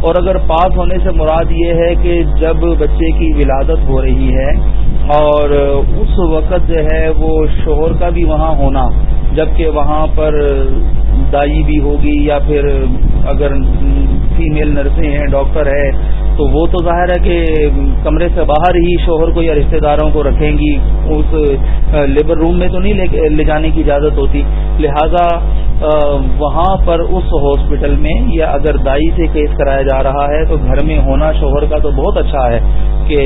اور اگر پاس ہونے سے مراد یہ ہے کہ جب بچے کی ولادت ہو رہی ہے، اور اس وقت جو ہے وہ شوہر کا بھی وہاں ہونا، جبکہ وہاں پر دائی بھی ہوگی یا پھر اگر فیمیل نرسیں ہیں ڈاکٹر ہے تو وہ تو ظاہر ہے کہ کمرے سے باہر ہی شوہر کو یا رشتہ داروں کو رکھیں گی، اس لیبر روم میں تو نہیں لے جانے کی اجازت ہوتی۔ لہذا وہاں پر اس ہاسپٹل میں یا اگر دائی سے کیس کرایا جا رہا ہے تو گھر میں ہونا شوہر کا تو بہت اچھا ہے کہ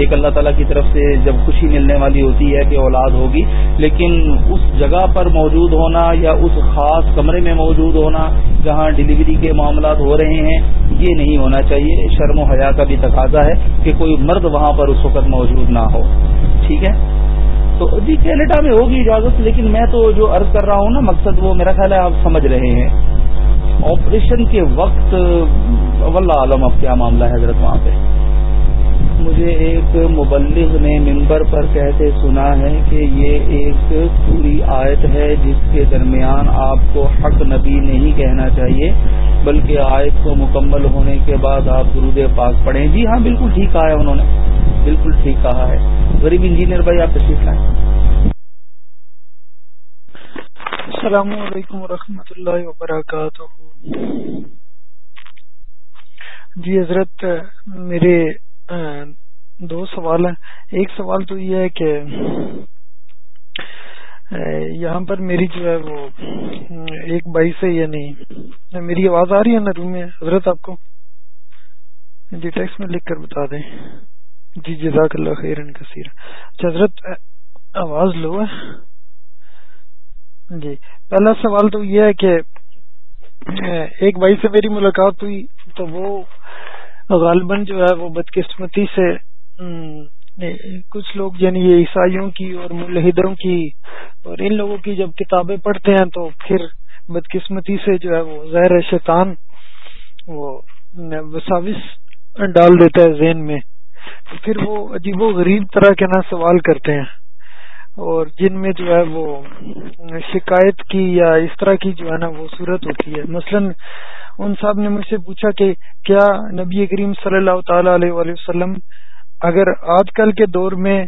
ایک اللہ تعالیٰ کی طرف سے جب خوشی ملنے والی ہوتی ہے کہ اولاد ہوگی، لیکن اس جگہ پر موجود ہونا یا اس خاص کمرے میں موجود ہونا جہاں ڈلیوری کے معاملات ہو رہے ہیں، یہ نہیں ہونا چاہیے۔ شرم و حیا کا بھی تقاضا ہے کہ کوئی مرد وہاں پر اس وقت موجود نہ ہو۔ ٹھیک ہے؟ تو جی کینیڈا میں ہوگی اجازت، لیکن میں تو جو عرض کر رہا ہوں نا، مقصد وہ میرا خیال ہے آپ سمجھ رہے ہیں۔ آپریشن کے وقت، واللہ عالم اب کیا معاملہ ہے حضرت وہاں پہ۔ مجھے ایک مبلغ نے ممبر پر کہتے سنا ہے کہ یہ ایک پوری آیت ہے جس کے درمیان آپ کو حق نبی نہیں کہنا چاہیے، بلکہ آیت کو مکمل ہونے کے بعد آپ درود پاک پڑھیں۔ جی ہاں بالکل ٹھیک کہا ہے انہوں نے۔ بالکل ٹھیک کہا ہے۔ غریب انجینئر بھائی، آپ تشریف لائیں۔ السلام علیکم ورحمۃ اللہ وبرکاتہ۔ جی حضرت، میرے دو سوال ہیں۔ ایک سوال تو یہ ہے کہ یہاں پر میری جو ہے وہ، ایک بائی سے یعنی میری آواز آ رہی ہے نا روم میں؟ حضرت آپ کو؟ جی ٹیکس میں لکھ کر بتا دیں۔ جی جزاک اللہ خیر کثیر اچھا حضرت، آواز لو ہے؟ جی پہلا سوال تو یہ ہے کہ ایک بھائی سے میری ملاقات ہوئی تو وہ غالباً جو ہے وہ بدقسمتی سے کچھ لوگ یعنی یہ عیسائیوں کی اور ملحدوں کی اور ان لوگوں کی جب کتابیں پڑھتے ہیں تو پھر بدقسمتی سے جو ہے وہ زہر شیطان وہ وساوس ڈال دیتا ہے ذہن میں۔ پھر وہ عجیب و غریب طرح کے نا سوال کرتے ہیں۔ اور جن میں جو ہے وہ شکایت کی یا اس طرح کی جو ہے نا وہ صورت ہوتی ہے۔ مثلا ان صاحب نے مجھ سے پوچھا کہ کیا نبی کریم صلی اللہ تعالی علیہ وسلم اگر آج کل کے دور میں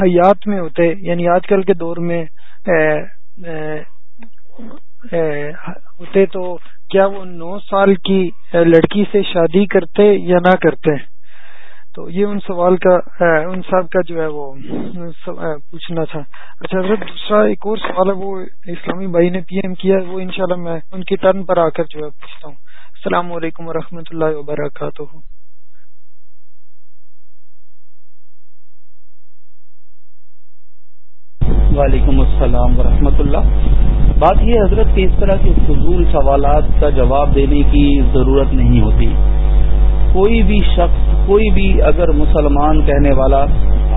حیات میں ہوتے یعنی آج کل کے دور میں ہوتے تو کیا وہ نو سال کی لڑکی سے شادی کرتے یا نہ کرتے؟ تو یہ ان سوال کا ان صاحب کا جو ہے وہ پوچھنا تھا۔ اچھا حضرت، دوسرا ایک اور سوال ہے، وہ اسلامی بھائی نے پی ایم کیا ہے، وہ انشاءاللہ میں ان کی ٹرن پر آ کر جو ہے پوچھتا ہوں۔ السلام علیکم و اللہ وبرکاتہ۔ وعلیکم السلام ورحمۃ اللہ۔ بات یہ حضرت، کہ اس طرح کے فضول سوالات کا جواب دینے کی ضرورت نہیں ہوتی۔ کوئی بھی شخص، کوئی بھی اگر مسلمان کہنے والا،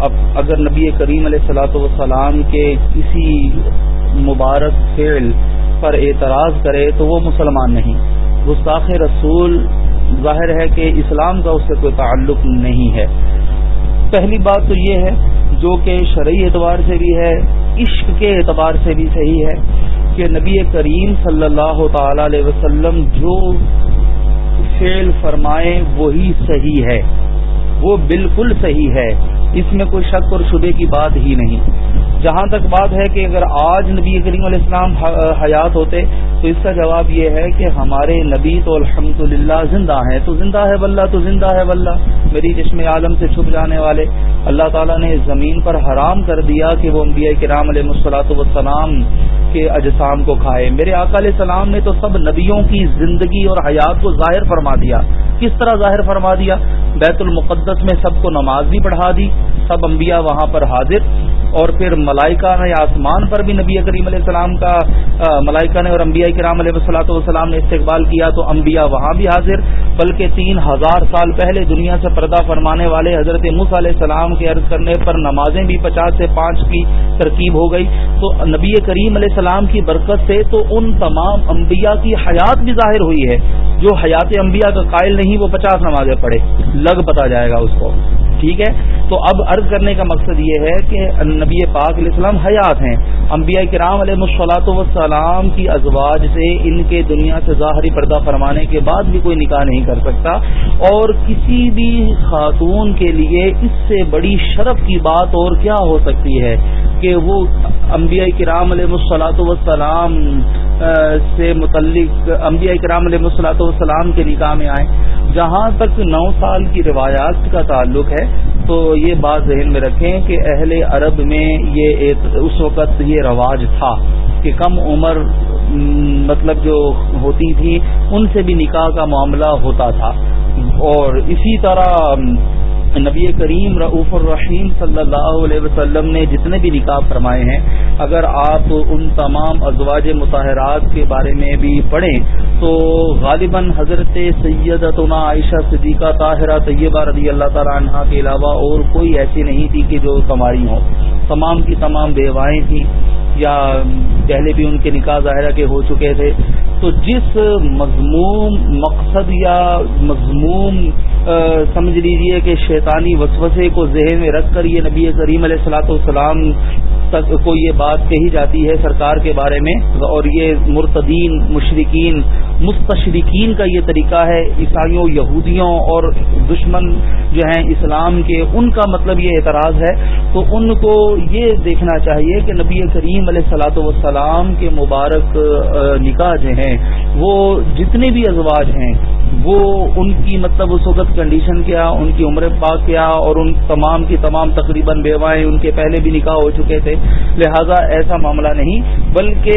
اب اگر نبی کریم علیہ السلاۃ والسلام کے کسی مبارک فعل پر اعتراض کرے تو وہ مسلمان نہیں۔ گستاخ رسول ظاہر ہے کہ اسلام کا اس سے کوئی تعلق نہیں ہے۔ پہلی بات تو یہ ہے، جو کہ شرعی اعتبار سے بھی ہے، عشق کے اعتبار سے بھی صحیح ہے کہ نبی کریم صلی اللہ تعالی علیہ وسلم جو فیل فرمائے وہی صحیح ہے۔ وہ بالکل صحیح ہے۔ اس میں کوئی شک اور شبے کی بات ہی نہیں۔ جہاں تک بات ہے کہ اگر آج نبی کریم علیہ السلام حیات ہوتے، تو اس کا جواب یہ ہے کہ ہمارے نبی تو الحمد زندہ ہیں۔ تو زندہ ہے واللہ، تو زندہ ہے واللہ۔ میری چشم عالم سے چھپ جانے والے۔ اللہ تعالیٰ نے زمین پر حرام کر دیا کہ وہ انبیاء کرام علیہ مسلاۃ وسلام کے اجسام کو کھائے۔ میرے آقا علیہ السلام نے تو سب نبیوں کی زندگی اور حیات کو ظاہر فرما دیا۔ کس طرح ظاہر فرما دیا؟ بیت المقدس میں سب کو نماز بھی پڑھا دی، سب انبیاء وہاں پر حاضر، اور پھر ملائکہ نے آسمان پر بھی نبی کریم علیہ السلام کا ملائکہ نے اور انبیاء کرام علیہ وسلاۃ والسلام نے استقبال کیا تو انبیاء وہاں بھی حاضر، بلکہ تین ہزار سال پہلے دنیا سے پردہ فرمانے والے حضرت مس علیہ السلام کے عرض کرنے پر نمازیں بھی پچاس سے پانچ کی ترکیب ہو گئی۔ تو نبی کریم علیہ السلام کی برکت سے تو ان تمام انبیاء کی حیات بھی ظاہر ہوئی ہے۔ جو حیات انبیاء کا قائل نہیں، وہ پچاس نمازیں پڑھے۔ لگ پتا جائے گا۔ اس کو ٹھیک ہے؟ تو اب عرض کرنے کا مقصد یہ ہے کہ نبی پاک علیہ السلام حیات ہیں۔ انبیاء کرام علیہ مسلاط وسلام کی ازواج سے ان کے دنیا سے ظاہری پردہ فرمانے کے بعد بھی کوئی نکاح نہیں کر سکتا۔ اور کسی بھی خاتون کے لیے اس سے بڑی شرف کی بات اور کیا ہو سکتی ہے کہ وہ انبیاء کرام علیہ مسلاط وسلام سے متعلق، انبیاء کرام علیہ مسلاط والسلام کے نکاح میں آئیں۔ جہاں تک نو سال کی روایات کا تعلق ہے، تو یہ بات ذہن میں رکھیں کہ اہل عرب میں یہ اس وقت یہ رواج تھا کہ کم عمر مطلب جو ہوتی تھی، ان سے بھی نکاح کا معاملہ ہوتا تھا۔ اور اسی طرح نبی کریم رعف الرحیم صلی اللہ علیہ وسلم نے جتنے بھی نکاح فرمائے ہیں، اگر آپ ان تمام ازواج مطالعات کے بارے میں بھی پڑھیں تو غالباً حضرت سیدتنا عائشہ صدیقہ طاہرہ طیبہ رضی اللہ تعالیٰ عنہ کے علاوہ اور کوئی ایسی نہیں تھی کہ جو کماری ہوں۔ تمام کی تمام بیوائیں تھیں یا پہلے بھی ان کے نکاح ظاہرہ کے ہو چکے تھے۔ تو جس مضموم مقصد یا مضموم سمجھ لیجیے کہ شیطانی وسوسے کو ذہن میں رکھ کر یہ نبی کریم علیہ السلاۃ والسلام تک کو یہ بات کہی جاتی ہے سرکار کے بارے میں۔ اور یہ مرتدین مشرقین مستشرقین کا یہ طریقہ ہے۔ عیسائیوں، یہودیوں اور دشمن جو ہیں اسلام کے، ان کا مطلب یہ اعتراض ہے۔ تو ان کو یہ دیکھنا چاہیے کہ نبی کریم علیہ السلاۃ والسلام کے مبارک نکاح جو ہیں وہ جتنے بھی ازواج ہیں وہ ان کی مطلب اس وقت کنڈیشن کیا، ان کی عمر پاک کیا اور ان تمام کی تمام تقریباً بیوائیں ان کے پہلے بھی نکاح ہو چکے تھے۔ لہذا ایسا معاملہ نہیں، بلکہ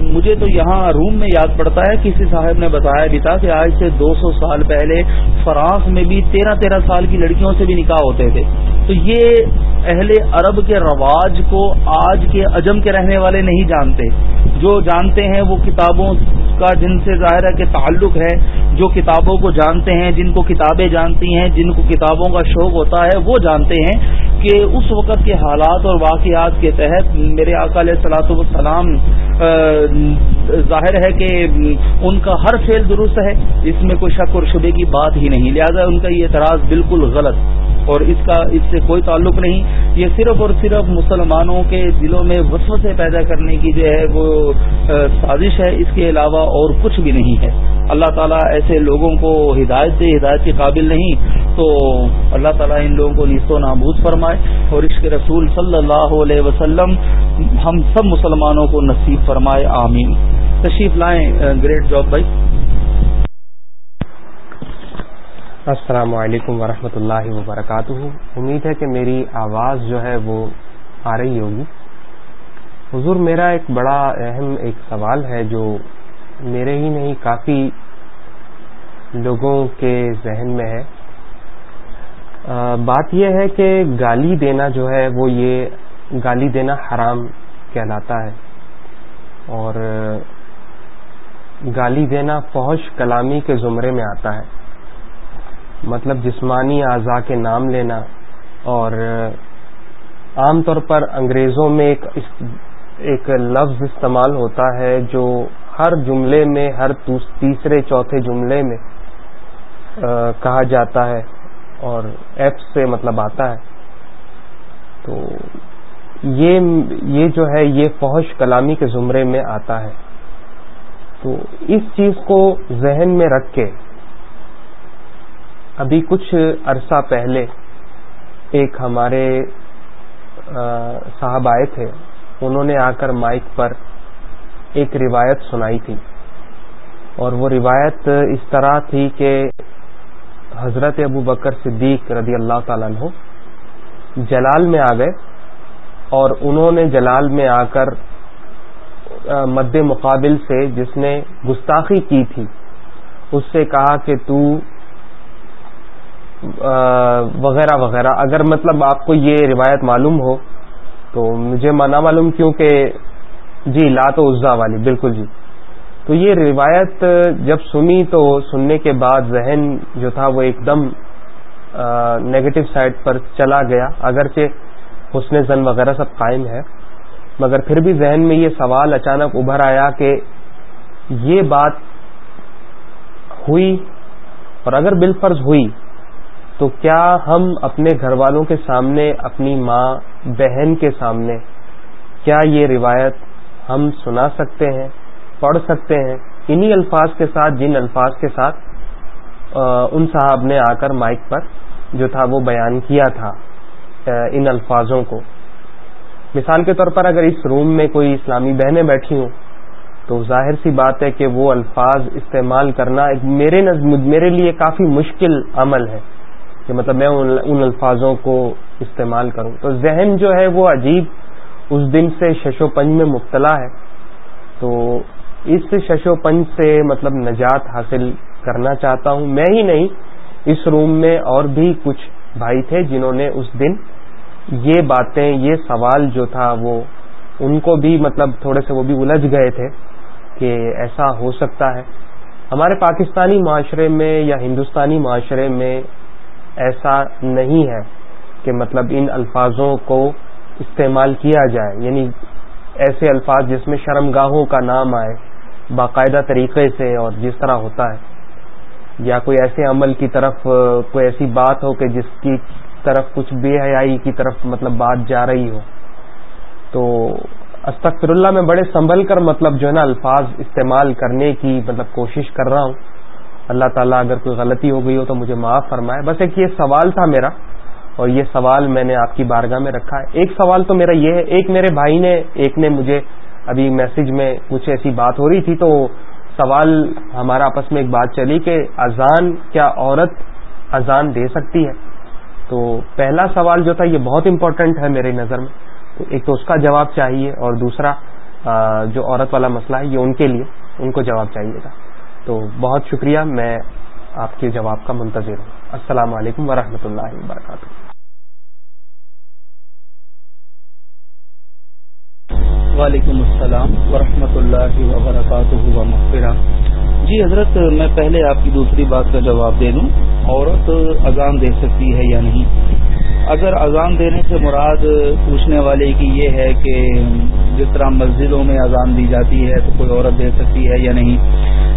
مجھے تو یہاں روم میں یاد پڑتا ہے، کسی صاحب نے بتایا بھی تھا کہ آج سے دو سو سال پہلے فرانس میں بھی تیرہ تیرہ سال کی لڑکیوں سے بھی نکاح ہوتے تھے۔ تو یہ اہل عرب کے رواج کو آج کے عجم کے رہنے والے نہیں جانتے۔ جو جانتے ہیں وہ کتابوں کا جن سے ظاہر ہے کہ تعلق ہے، جو کتابوں کو جانتے ہیں، جن کو کتابیں جانتی ہیں، جن کو کتابوں کا شوق ہوتا ہے، وہ جانتے ہیں کہ اس وقت کے حالات اور واقعات کے تحت میرے آقا علیہ سلاۃ والسلام ظاہر ہے کہ ان کا ہر فیل درست ہے، اس میں کوئی شک اور شبے کی بات ہی نہیں۔ لہذا ان کا یہ اعتراض بالکل غلط اور اس کا اس سے کوئی تعلق نہیں۔ یہ صرف اور صرف مسلمانوں کے دلوں میں وسوسے پیدا کرنے کی جو ہے وہ سازش ہے، اس کے علاوہ اور کچھ بھی نہیں ہے۔ اللہ تعالیٰ ایسے لوگوں کو ہدایت دے، ہدایت کے قابل نہیں، تو اللہ تعالیٰ ان لوگوں کو نیست و نابود فرمائے۔ اور عشق رسول صلی اللہ علیہ وسلم ہم سب مسلمانوں کو نصیب فرمائے، آمین۔ تشریف لائیں، گریٹ جاب بھائی۔ السلام علیکم ورحمۃ اللہ وبرکاتہ۔ امید ہے کہ میری آواز جو ہے وہ آ رہی ہوگی۔ حضور، میرا ایک بڑا اہم ایک سوال ہے جو میرے ہی نہیں، کافی لوگوں کے ذہن میں ہے۔ بات یہ ہے کہ گالی دینا جو ہے، وہ یہ گالی دینا حرام کہلاتا ہے۔ اور گالی دینا فوش کلامی کے زمرے میں آتا ہے۔ مطلب جسمانی اعضاء کے نام لینا۔ اور عام طور پر انگریزوں میں ایک ایک لفظ استعمال ہوتا ہے جو ہر جملے میں، ہر تیسرے، چوتھے جملے میں کہا جاتا ہے اور ایپ سے مطلب آتا ہے۔ تو یہ جو ہے، یہ فوش کلامی کے زمرے میں آتا ہے۔ تو اس چیز کو ذہن میں رکھ کے، ابھی کچھ عرصہ پہلے ایک ہمارے صاحب آئے تھے۔ انہوں نے آ کر مائک پر ایک روایت سنائی تھی۔ اور وہ روایت اس طرح تھی کہ حضرت ابو بکر صدیق رضی اللہ تعالیٰ عنہ جلال میں آ گئے اور انہوں نے جلال میں آ کر مد مقابل سے جس نے گستاخی کی تھی، اس سے کہا کہ تو وغیرہ وغیرہ۔ اگر مطلب آپ کو یہ روایت معلوم ہو تو مجھے نہ معلوم کیوں کہ جی لات و عزا والی، بالکل جی۔ تو یہ روایت جب سنی تو سننے کے بعد ذہن جو تھا وہ ایک دم نیگیٹو سائڈ پر چلا گیا۔ اگرچہ حسن زن وغیرہ سب قائم ہے، مگر پھر بھی ذہن میں یہ سوال اچانک ابھر آیا کہ یہ بات ہوئی اور اگر بالفرض ہوئی تو کیا ہم اپنے گھر والوں کے سامنے، اپنی ماں، بہن کے سامنے کیا یہ روایت ہم سنا سکتے ہیں، پڑھ سکتے ہیں۔ انہی الفاظ کے ساتھ، جن الفاظ کے ساتھ ان صاحب نے آ کر مائک پر جو تھا وہ بیان کیا تھا ان الفاظوں کو۔ مثال کے طور پر اگر اس روم میں کوئی اسلامی بہنیں بیٹھی ہوں، تو ظاہر سی بات ہے کہ وہ الفاظ استعمال کرنا ایک میرے میرے لیے کافی مشکل عمل ہے۔ کہ مطلب میں ان الفاظوں کو استعمال کروں۔ تو ذہن جو ہے وہ عجیب اس دن سے ششو پنج میں مبتلا ہے۔ تو اس ششو پنج سے مطلب نجات حاصل کرنا چاہتا ہوں۔ میں ہی نہیں، اس روم میں اور بھی کچھ بھائی تھے جنہوں نے اس دن یہ باتیں، یہ سوال جو تھا، وہ ان کو بھی مطلب تھوڑے سے وہ بھی الجھ گئے تھے کہ ایسا ہو سکتا ہے۔ ہمارے پاکستانی معاشرے میں یا ہندوستانی معاشرے میں ایسا نہیں ہے کہ مطلب ان الفاظوں کو استعمال کیا جائے یعنی ایسے الفاظ جس میں شرم گاہوں کا نام آئے، باقاعدہ طریقے سے اور جس طرح ہوتا ہے۔ یا کوئی ایسے عمل کی طرف کوئی ایسی بات ہو کہ جس کی طرف کچھ بے حیائی کی طرف مطلب بات جا رہی ہو۔ تو استغفر اللہ میں بڑے سنبھل کر مطلب جو ہے نا الفاظ استعمال کرنے کی مطلب کوشش کر رہا ہوں۔ اللہ تعالیٰ اگر کوئی غلطی ہو گئی ہو تو مجھے معاف فرمائے۔ بس ایک یہ سوال تھا میرا اور یہ سوال میں نے آپ کی بارگاہ میں رکھا ہے۔ ایک سوال تو میرا یہ ہے، ایک میرے بھائی نے، ایک نے مجھے ابھی میسج میں کچھ ایسی بات ہو رہی تھی تو سوال ہمارا آپس میں ایک بات چلی کہ اذان، کیا عورت اذان دے سکتی ہے؟ تو پہلا سوال جو تھا، یہ بہت امپورٹنٹ ہے میری نظر میں۔ تو ایک تو اس کا جواب چاہیے اور دوسرا جو عورت والا مسئلہ ہے، یہ ان کے لیے، ان کو جواب چاہیے گا۔ تو بہت شکریہ، میں آپ کے جواب کا منتظر ہوں۔ السلام علیکم ورحمۃ اللہ وبرکاتہ۔ وعلیکم السلام ورحمۃ اللہ وبرکاتہ مغفرہ جی حضرت، میں پہلے آپ کی دوسری بات کا جواب دے دوں۔ عورت اذان دے سکتی ہے یا نہیں؟ اگر اذان دینے سے مراد پوچھنے والے کی یہ ہے کہ جس طرح مسجدوں میں اذان دی جاتی ہے تو کوئی عورت دے سکتی ہے یا نہیں؟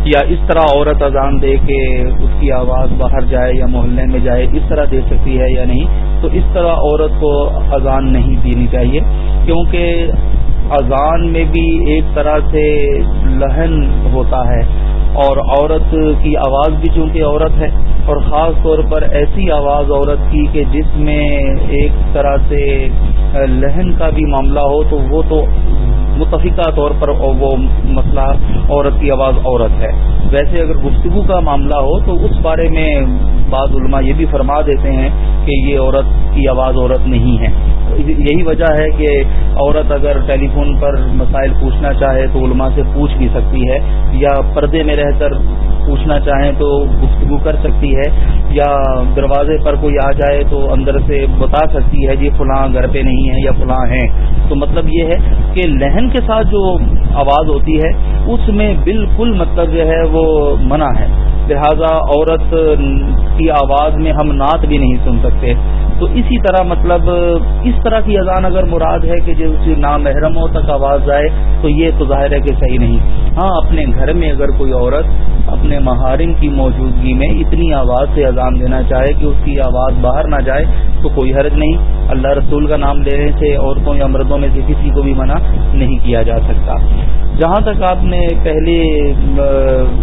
یا اس طرح عورت اذان دے کے اس کی آواز باہر جائے یا محلے میں جائے، اس طرح دے سکتی ہے یا نہیں؟ تو اس طرح عورت کو اذان نہیں دینی چاہیے، کیونکہ اذان میں بھی ایک طرح سے لہن ہوتا ہے اور عورت کی آواز بھی چونکہ عورت ہے اور خاص طور پر ایسی آواز عورت کی کہ جس میں ایک طرح سے لہن کا بھی معاملہ ہو تو وہ تو متفقہ طور پر وہ مسئلہ عورت کی آواز عورت ہے۔ ویسے اگر گفتگو کا معاملہ ہو تو اس بارے میں بعض علماء یہ بھی فرما دیتے ہیں کہ یہ عورت کی آواز عورت نہیں ہے۔ یہی وجہ ہے کہ عورت اگر ٹیلی فون پر مسائل پوچھنا چاہے تو علماء سے پوچھ بھی سکتی ہے، یا پردے میں رہ کر پوچھنا چاہیں تو گفتگو کر سکتی ہے، یا دروازے پر کوئی آ جائے تو اندر سے بتا سکتی ہے جی فلاں گھر پہ نہیں ہے یا فلاں ہیں۔ تو مطلب یہ ہے کہ لہن کے ساتھ جو آواز ہوتی ہے، اس میں بالکل مطلب جو ہے وہ منع ہے۔ لہذا عورت کی آواز میں ہم نعت بھی نہیں سن سکتے۔ تو اسی طرح مطلب اس طرح کی اذان اگر مراد ہے کہ جو اسی نامحرموں تک آواز آئے تو یہ تو ظاہر ہے کہ صحیح نہیں۔ ہاں اپنے گھر میں اگر کوئی عورت اپنے محارم کی موجودگی میں اتنی آواز سے اذان دینا چاہے کہ اس کی آواز باہر نہ جائے، تو کوئی حرج نہیں۔ اللہ رسول کا نام لینے سے عورتوں یا مردوں میں سے کسی کو بھی منع نہیں کیا جا سکتا۔ جہاں تک آپ نے پہلے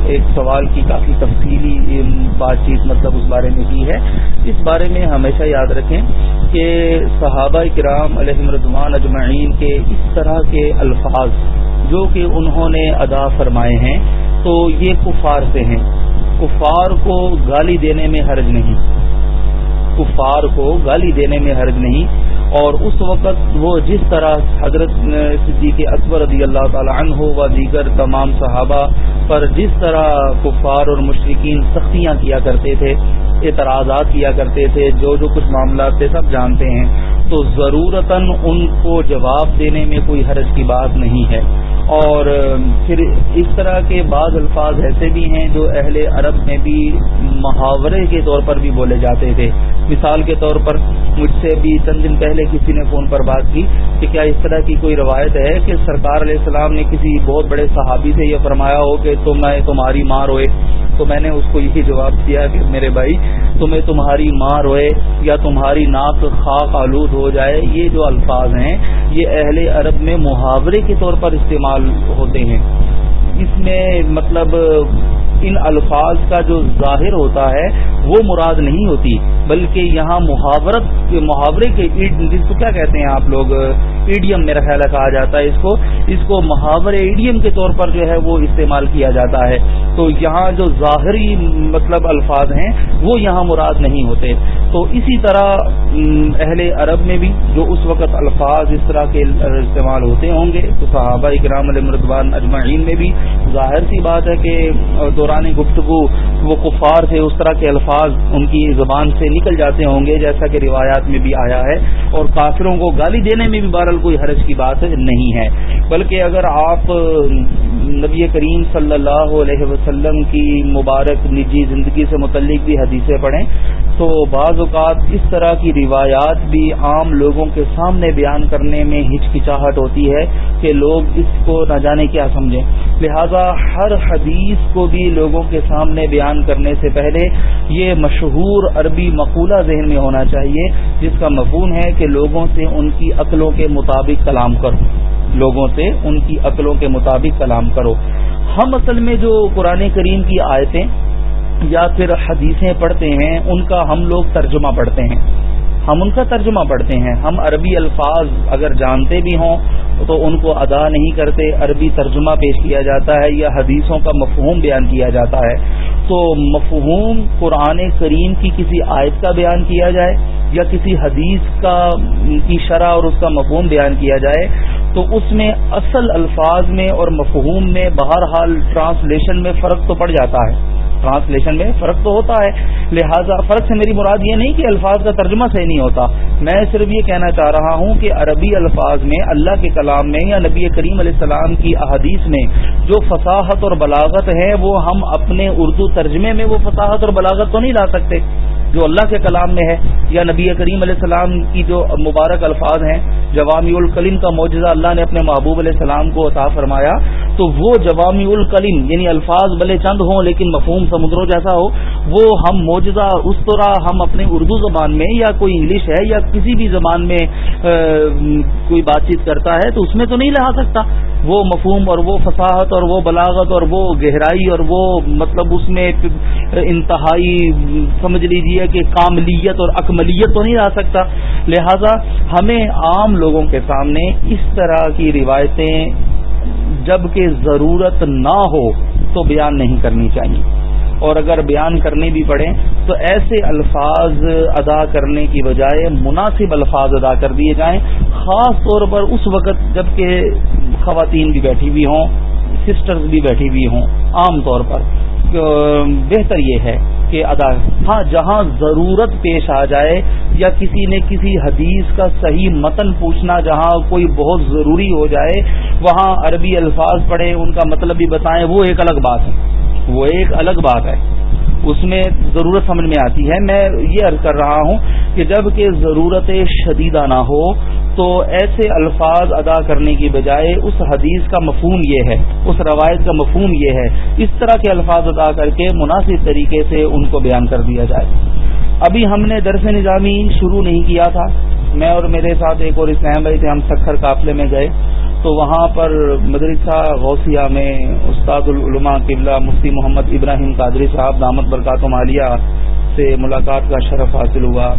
ایک سوال کی کافی تفصیلی بات چیت مطلب اس بارے میں کی ہے۔ اس بارے میں ہمیشہ یاد رکھیں کہ صحابہ کرام علیہ مردمان اجمعین کے اس طرح کے الفاظ جو کہ انہوں نے ادا فرمائے ہیں، تو یہ کفار سے ہیں۔ کفار کو گالی دینے میں حرج نہیں۔ کفار کو گالی دینے میں حرج نہیں۔ اور اس وقت وہ جس طرح حضرت صدیق اکبر رضی اللہ تعالی عنہ و دیگر تمام صحابہ پر جس طرح کفار اور مشرقین سختیاں کیا کرتے تھے، اعتراضات کیا کرتے تھے، جو جو کچھ معاملات تھے سب جانتے ہیں، تو ضرورتاً ان کو جواب دینے میں کوئی حرج کی بات نہیں ہے۔ اور پھر اس طرح کے بعض الفاظ ایسے بھی ہیں جو اہل عرب میں بھی محاورے کے طور پر بھی بولے جاتے تھے۔ مثال کے طور پر مجھ سے بھی چند دن پہلے کسی نے فون پر بات کی کہ کیا اس طرح کی کوئی روایت ہے کہ سرکار علیہ السلام نے کسی بہت بڑے صحابی سے یہ فرمایا ہو کہ تم میں تمہاری ماں روئے؟ تو میں نے اس کو یہی جواب دیا کہ میرے بھائی، تمہیں تمہاری ماں روئے یا تمہاری ناک خاک آلود ہو جائے، یہ جو الفاظ ہیں، یہ اہل عرب میں محاورے کے طور پر استعمال ہوتے ہیں۔ اس میں مطلب ان الفاظ کا جو ظاہر ہوتا ہے وہ مراد نہیں ہوتی، بلکہ یہاں محاورت محاورے کے جس کو کیا کہتے ہیں آپ لوگ؟ ایڈیم میرا خیال کہا جاتا ہے اس کو۔ اس کو محاور ایڈیم کے طور پر جو ہے وہ استعمال کیا جاتا ہے۔ تو یہاں جو ظاہری مطلب الفاظ ہیں، وہ یہاں مراد نہیں ہوتے۔ تو اسی طرح اہل عرب میں بھی جو اس وقت الفاظ اس طرح کے استعمال ہوتے ہوں گے، تو صحابہ اکرام علیہ مردوان اجمعین میں بھی ظاہر سی بات ہے کہ دوران گفتگو وہ کفار تھے، اس طرح کے الفاظ ان کی زبان سے نکل جاتے ہوں گے جیسا کہ روایات میں بھی آیا ہے۔ اور کافروں کو گالی دینے میں بھی بہرحال کوئی حرج کی بات نہیں ہے۔ بلکہ اگر آپ نبی کریم صلی اللہ علیہ وسلم کی مبارک نجی زندگی سے متعلق بھی حدیثیں پڑھیں، تو بعض اوقات اس طرح کی روایات بھی عام لوگوں کے سامنے بیان کرنے میں ہچکچاہٹ ہوتی ہے کہ لوگ اس کو نہ جانے کیا سمجھیں۔ لہذا ہر حدیث کو بھی لوگوں کے سامنے بیان کرنے سے پہلے یہ مشہور عربی مقولہ ذہن میں ہونا چاہیے، جس کا مفہوم ہے کہ لوگوں سے ان کی عقلوں کے مطابق کلام کرو۔ لوگوں سے ان کی عقلوں کے مطابق کلام کرو۔ ہم اصل میں جو قرآن کریم کی آیتیں یا پھر حدیثیں پڑھتے ہیں، ان کا ہم لوگ ترجمہ پڑھتے ہیں۔ ہم ان کا ترجمہ پڑھتے ہیں۔ ہم عربی الفاظ اگر جانتے بھی ہوں تو ان کو ادا نہیں کرتے۔ عربی ترجمہ پیش کیا جاتا ہے یا حدیثوں کا مفہوم بیان کیا جاتا ہے۔ تو مفہوم قرآن کریم کی کسی آیت کا بیان کیا جائے یا کسی حدیث کا کی شرح اور اس کا مفہوم بیان کیا جائے، تو اس میں اصل الفاظ میں اور مفہوم میں بہرحال ٹرانسلیشن میں فرق تو پڑ جاتا ہے۔ ٹرانسلیشن میں فرق تو ہوتا ہے۔ لہذا فرق سے میری مراد یہ نہیں کہ الفاظ کا ترجمہ صحیح نہیں ہوتا۔ میں صرف یہ کہنا چاہ رہا ہوں کہ عربی الفاظ میں اللہ کے کلام میں یا نبی کریم علیہ السلام کی احادیث میں جو فصاحت اور بلاغت ہے، وہ ہم اپنے اردو ترجمے میں وہ فصاحت اور بلاغت تو نہیں لا سکتے جو اللہ کے کلام میں ہے۔ یا نبی کریم علیہ السلام کی جو مبارک الفاظ ہیں جوامی الکلیم کا معجزہ اللہ نے اپنے محبوب علیہ السلام کو عطا فرمایا۔ تو وہ جوامی الکلیم یعنی الفاظ بلے چند ہوں لیکن مفہوم سمندروں جیسا ہو، وہ ہم معجزہ اس طرح ہم اپنے اردو زبان میں یا کوئی انگلش ہے یا کسی بھی زبان میں کوئی بات چیت کرتا ہے تو اس میں تو نہیں لہا سکتا۔ وہ مفہوم اور وہ فصاحت اور وہ بلاغت اور وہ گہرائی اور وہ مطلب اس میں انتہائی، سمجھ لیجیے کہ کاملیت اور اکملیت تو نہیں آ سکتا۔ لہذا ہمیں عام لوگوں کے سامنے اس طرح کی روایتیں جبکہ ضرورت نہ ہو تو بیان نہیں کرنی چاہیے۔ اور اگر بیان کرنے بھی پڑے تو ایسے الفاظ ادا کرنے کی بجائے مناسب الفاظ ادا کر دیے جائیں۔ خاص طور پر اس وقت جبکہ خواتین بھی بیٹھی ہوئی ہوں سسٹرز بھی بیٹھی ہوئی ہوں، عام طور پر۔ بہتر یہ ہے کے ادا ہاں جہاں ضرورت پیش آ جائے یا کسی نے کسی حدیث کا صحیح متن پوچھنا، جہاں کوئی بہت ضروری ہو جائے، وہاں عربی الفاظ پڑھیں، ان کا مطلب بھی بتائیں، وہ ایک الگ بات ہے۔ وہ ایک الگ بات ہے۔ اس میں ضرورت سمجھ میں آتی ہے۔ میں یہ عرض کر رہا ہوں کہ جبکہ ضرورت شدیدہ نہ ہو تو ایسے الفاظ ادا کرنے کی بجائے اس حدیث کا مفہوم یہ ہے، اس روایت کا مفہوم یہ ہے۔ اس طرح کے الفاظ ادا کر کے مناسب طریقے سے ان کو بیان کر دیا جائے۔ ابھی ہم نے درس نظامی شروع نہیں کیا تھا۔ میں اور میرے ساتھ ایک اور اسلام بھائی تھے، ہم سکھر قافلے میں گئے۔ تو وہاں پر مدرسہ غوثیہ میں استاد العلماء قبلہ مفتی محمد ابراہیم قادری صاحب، دامت برکات مالیہ سے ملاقات کا شرف حاصل ہوا۔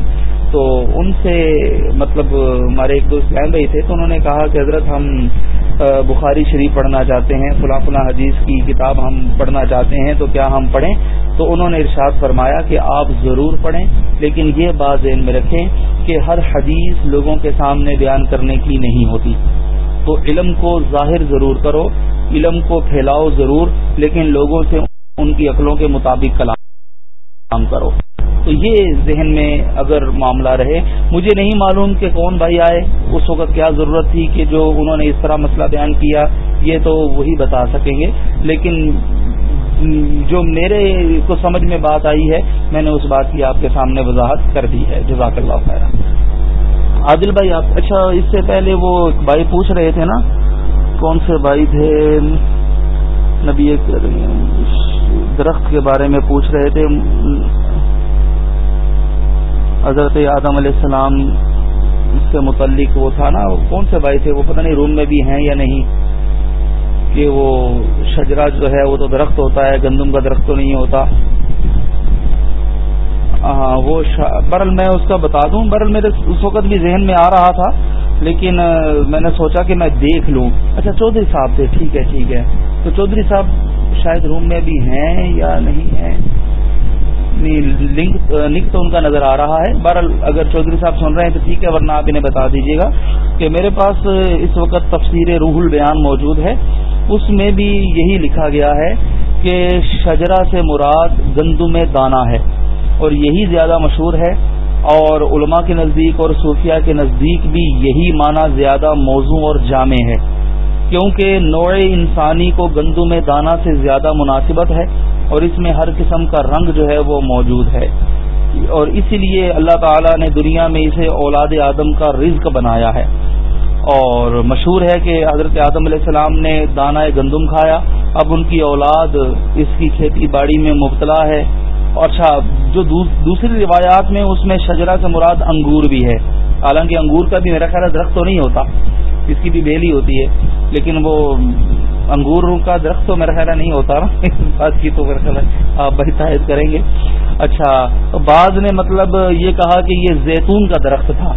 تو ان سے مطلب ہمارے ایک دو اسلام بھائی تھے، تو انہوں نے کہا کہ حضرت ہم بخاری شریف پڑھنا چاہتے ہیں، فلاں فلاں حدیث کی کتاب ہم پڑھنا چاہتے ہیں، تو کیا ہم پڑھیں؟ تو انہوں نے ارشاد فرمایا کہ آپ ضرور پڑھیں، لیکن یہ بات ذہن میں رکھیں کہ ہر حدیث لوگوں کے سامنے بیان کرنے کی نہیں ہوتی۔ تو علم کو ظاہر ضرور کرو، علم کو پھیلاؤ ضرور، لیکن لوگوں سے ان کی عقلوں کے مطابق کلام کرو۔ تو یہ ذہن میں اگر معاملہ رہے، مجھے نہیں معلوم کہ کون بھائی آئے۔ اس وقت کیا ضرورت تھی کہ جو انہوں نے اس طرح مسئلہ بیان کیا، یہ تو وہی بتا سکیں گے۔ لیکن جو میرے کو سمجھ میں بات آئی ہے، میں نے اس بات کی آپ کے سامنے وضاحت کر دی ہے۔ جزاک اللہ خیر عادل بھائی، آپ اچھا اس سے پہلے وہ بھائی پوچھ رہے تھے نا، کون سے بھائی تھے؟ نبی درخت کے بارے میں پوچھ رہے تھے۔ حضرت آدم علیہ السلام سے متعلق وہ تھا نا، کون سے بھائی تھے؟ وہ پتہ نہیں روم میں بھی ہیں یا نہیں۔ کہ وہ شجرا جو ہے، وہ تو درخت ہوتا ہے، گندم کا درخت تو نہیں ہوتا۔ ہاں وہ برل میں اس کا بتا دوں۔ برل میرے اس وقت بھی ذہن میں آ رہا تھا، لیکن میں نے سوچا کہ میں دیکھ لوں۔ اچھا چودھری صاحب تھے، ٹھیک ہے ٹھیک ہے۔ تو چودھری صاحب شاید روم میں بھی ہیں یا نہیں ہیں؟ لنک لنک تو ان کا نظر آ رہا ہے۔ بہرحال اگر چودھری صاحب سن رہے ہیں تو ٹھیک ہے، ورنہ آپ انہیں بتا دیجیے گا کہ میرے پاس اس وقت تفسیر روح البیان موجود ہے۔ اس میں بھی یہی لکھا گیا ہے کہ شجرا سے مراد گندم دانہ ہے۔ اور یہی زیادہ مشہور ہے۔ اور علماء کے نزدیک اور صوفیہ کے نزدیک بھی یہی معنی زیادہ موضوع اور جامع ہے۔ کیونکہ نوع انسانی کو گندم دانہ سے زیادہ مناسبت ہے۔ اور اس میں ہر قسم کا رنگ جو ہے وہ موجود ہے۔ اور اسی لیے اللہ تعالی نے دنیا میں اسے اولاد آدم کا رزق بنایا ہے۔ اور مشہور ہے کہ حضرت آدم علیہ السلام نے دانہ گندم کھایا۔ اب ان کی اولاد اس کی کھیتی باڑی میں مبتلا ہے۔ اچھا جو دوسری روایات میں اس میں شجرا سے مراد انگور بھی ہے۔ حالانکہ انگور کا بھی میرا خیال ہے درخت تو نہیں ہوتا، اس کی بھی بیلی ہوتی ہے، لیکن وہ انگور کا درخت تو میرا خیال نہیں ہوتا اس بات کی تو میرا خیال آپ بحث کریں گے۔ اچھا تو بعض نے مطلب یہ کہا کہ یہ زیتون کا درخت تھا۔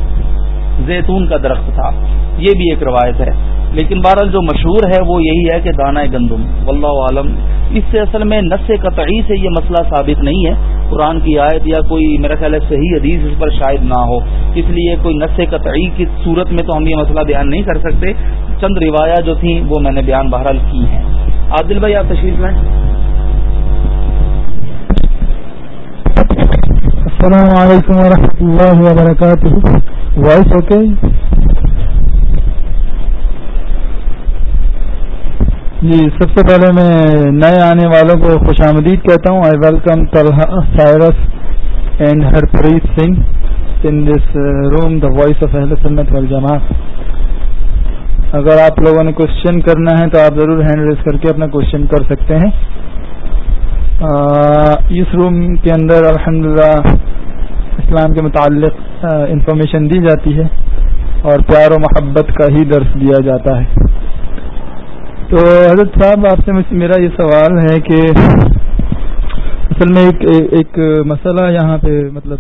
زیتون کا درخت تھا۔ یہ بھی ایک روایت ہے۔ لیکن بہرحال جو مشہور ہے وہ یہی ہے کہ دانہ گندم۔ واللہ عالم۔ اس سے اصل میں نس قطعی سے یہ مسئلہ ثابت نہیں ہے۔ قرآن کی آیت یا کوئی میرا خیال ہے صحیح حدیث اس پر شاید نہ ہو۔ اس لیے کوئی نس قطعی کی صورت میں تو ہم یہ مسئلہ بیان نہیں کر سکتے۔ چند روایات جو تھیں وہ میں نے بیان بہرحال کی ہیں۔ عادل بھائی، آپ تشریف میں السلام علیکم ورحمۃ اللہ وبرکاتہ۔ Voice okay? جی سب سے پہلے میں نئے آنے والوں کو خوش آمدید کہتا ہوں۔ I welcome Talha Cyrus and Harpreet Singh in this room the voice of Ahle Sunnat Wal Jamaat اگر آپ لوگوں نے کوشچن کرنا ہے تو آپ ضرور ہینڈ ریز کر کے اپنا کوشچن کر سکتے ہیں۔ اس روم کے اندر الحمدللہ اسلام کے متعلق انفارمیشن دی جاتی ہے اور پیار و محبت کا ہی درس دیا جاتا ہے۔ تو حضرت صاحب، آپ سے میرا یہ سوال ہے کہ اصل میں ایک ایک مسئلہ یہاں پہ مطلب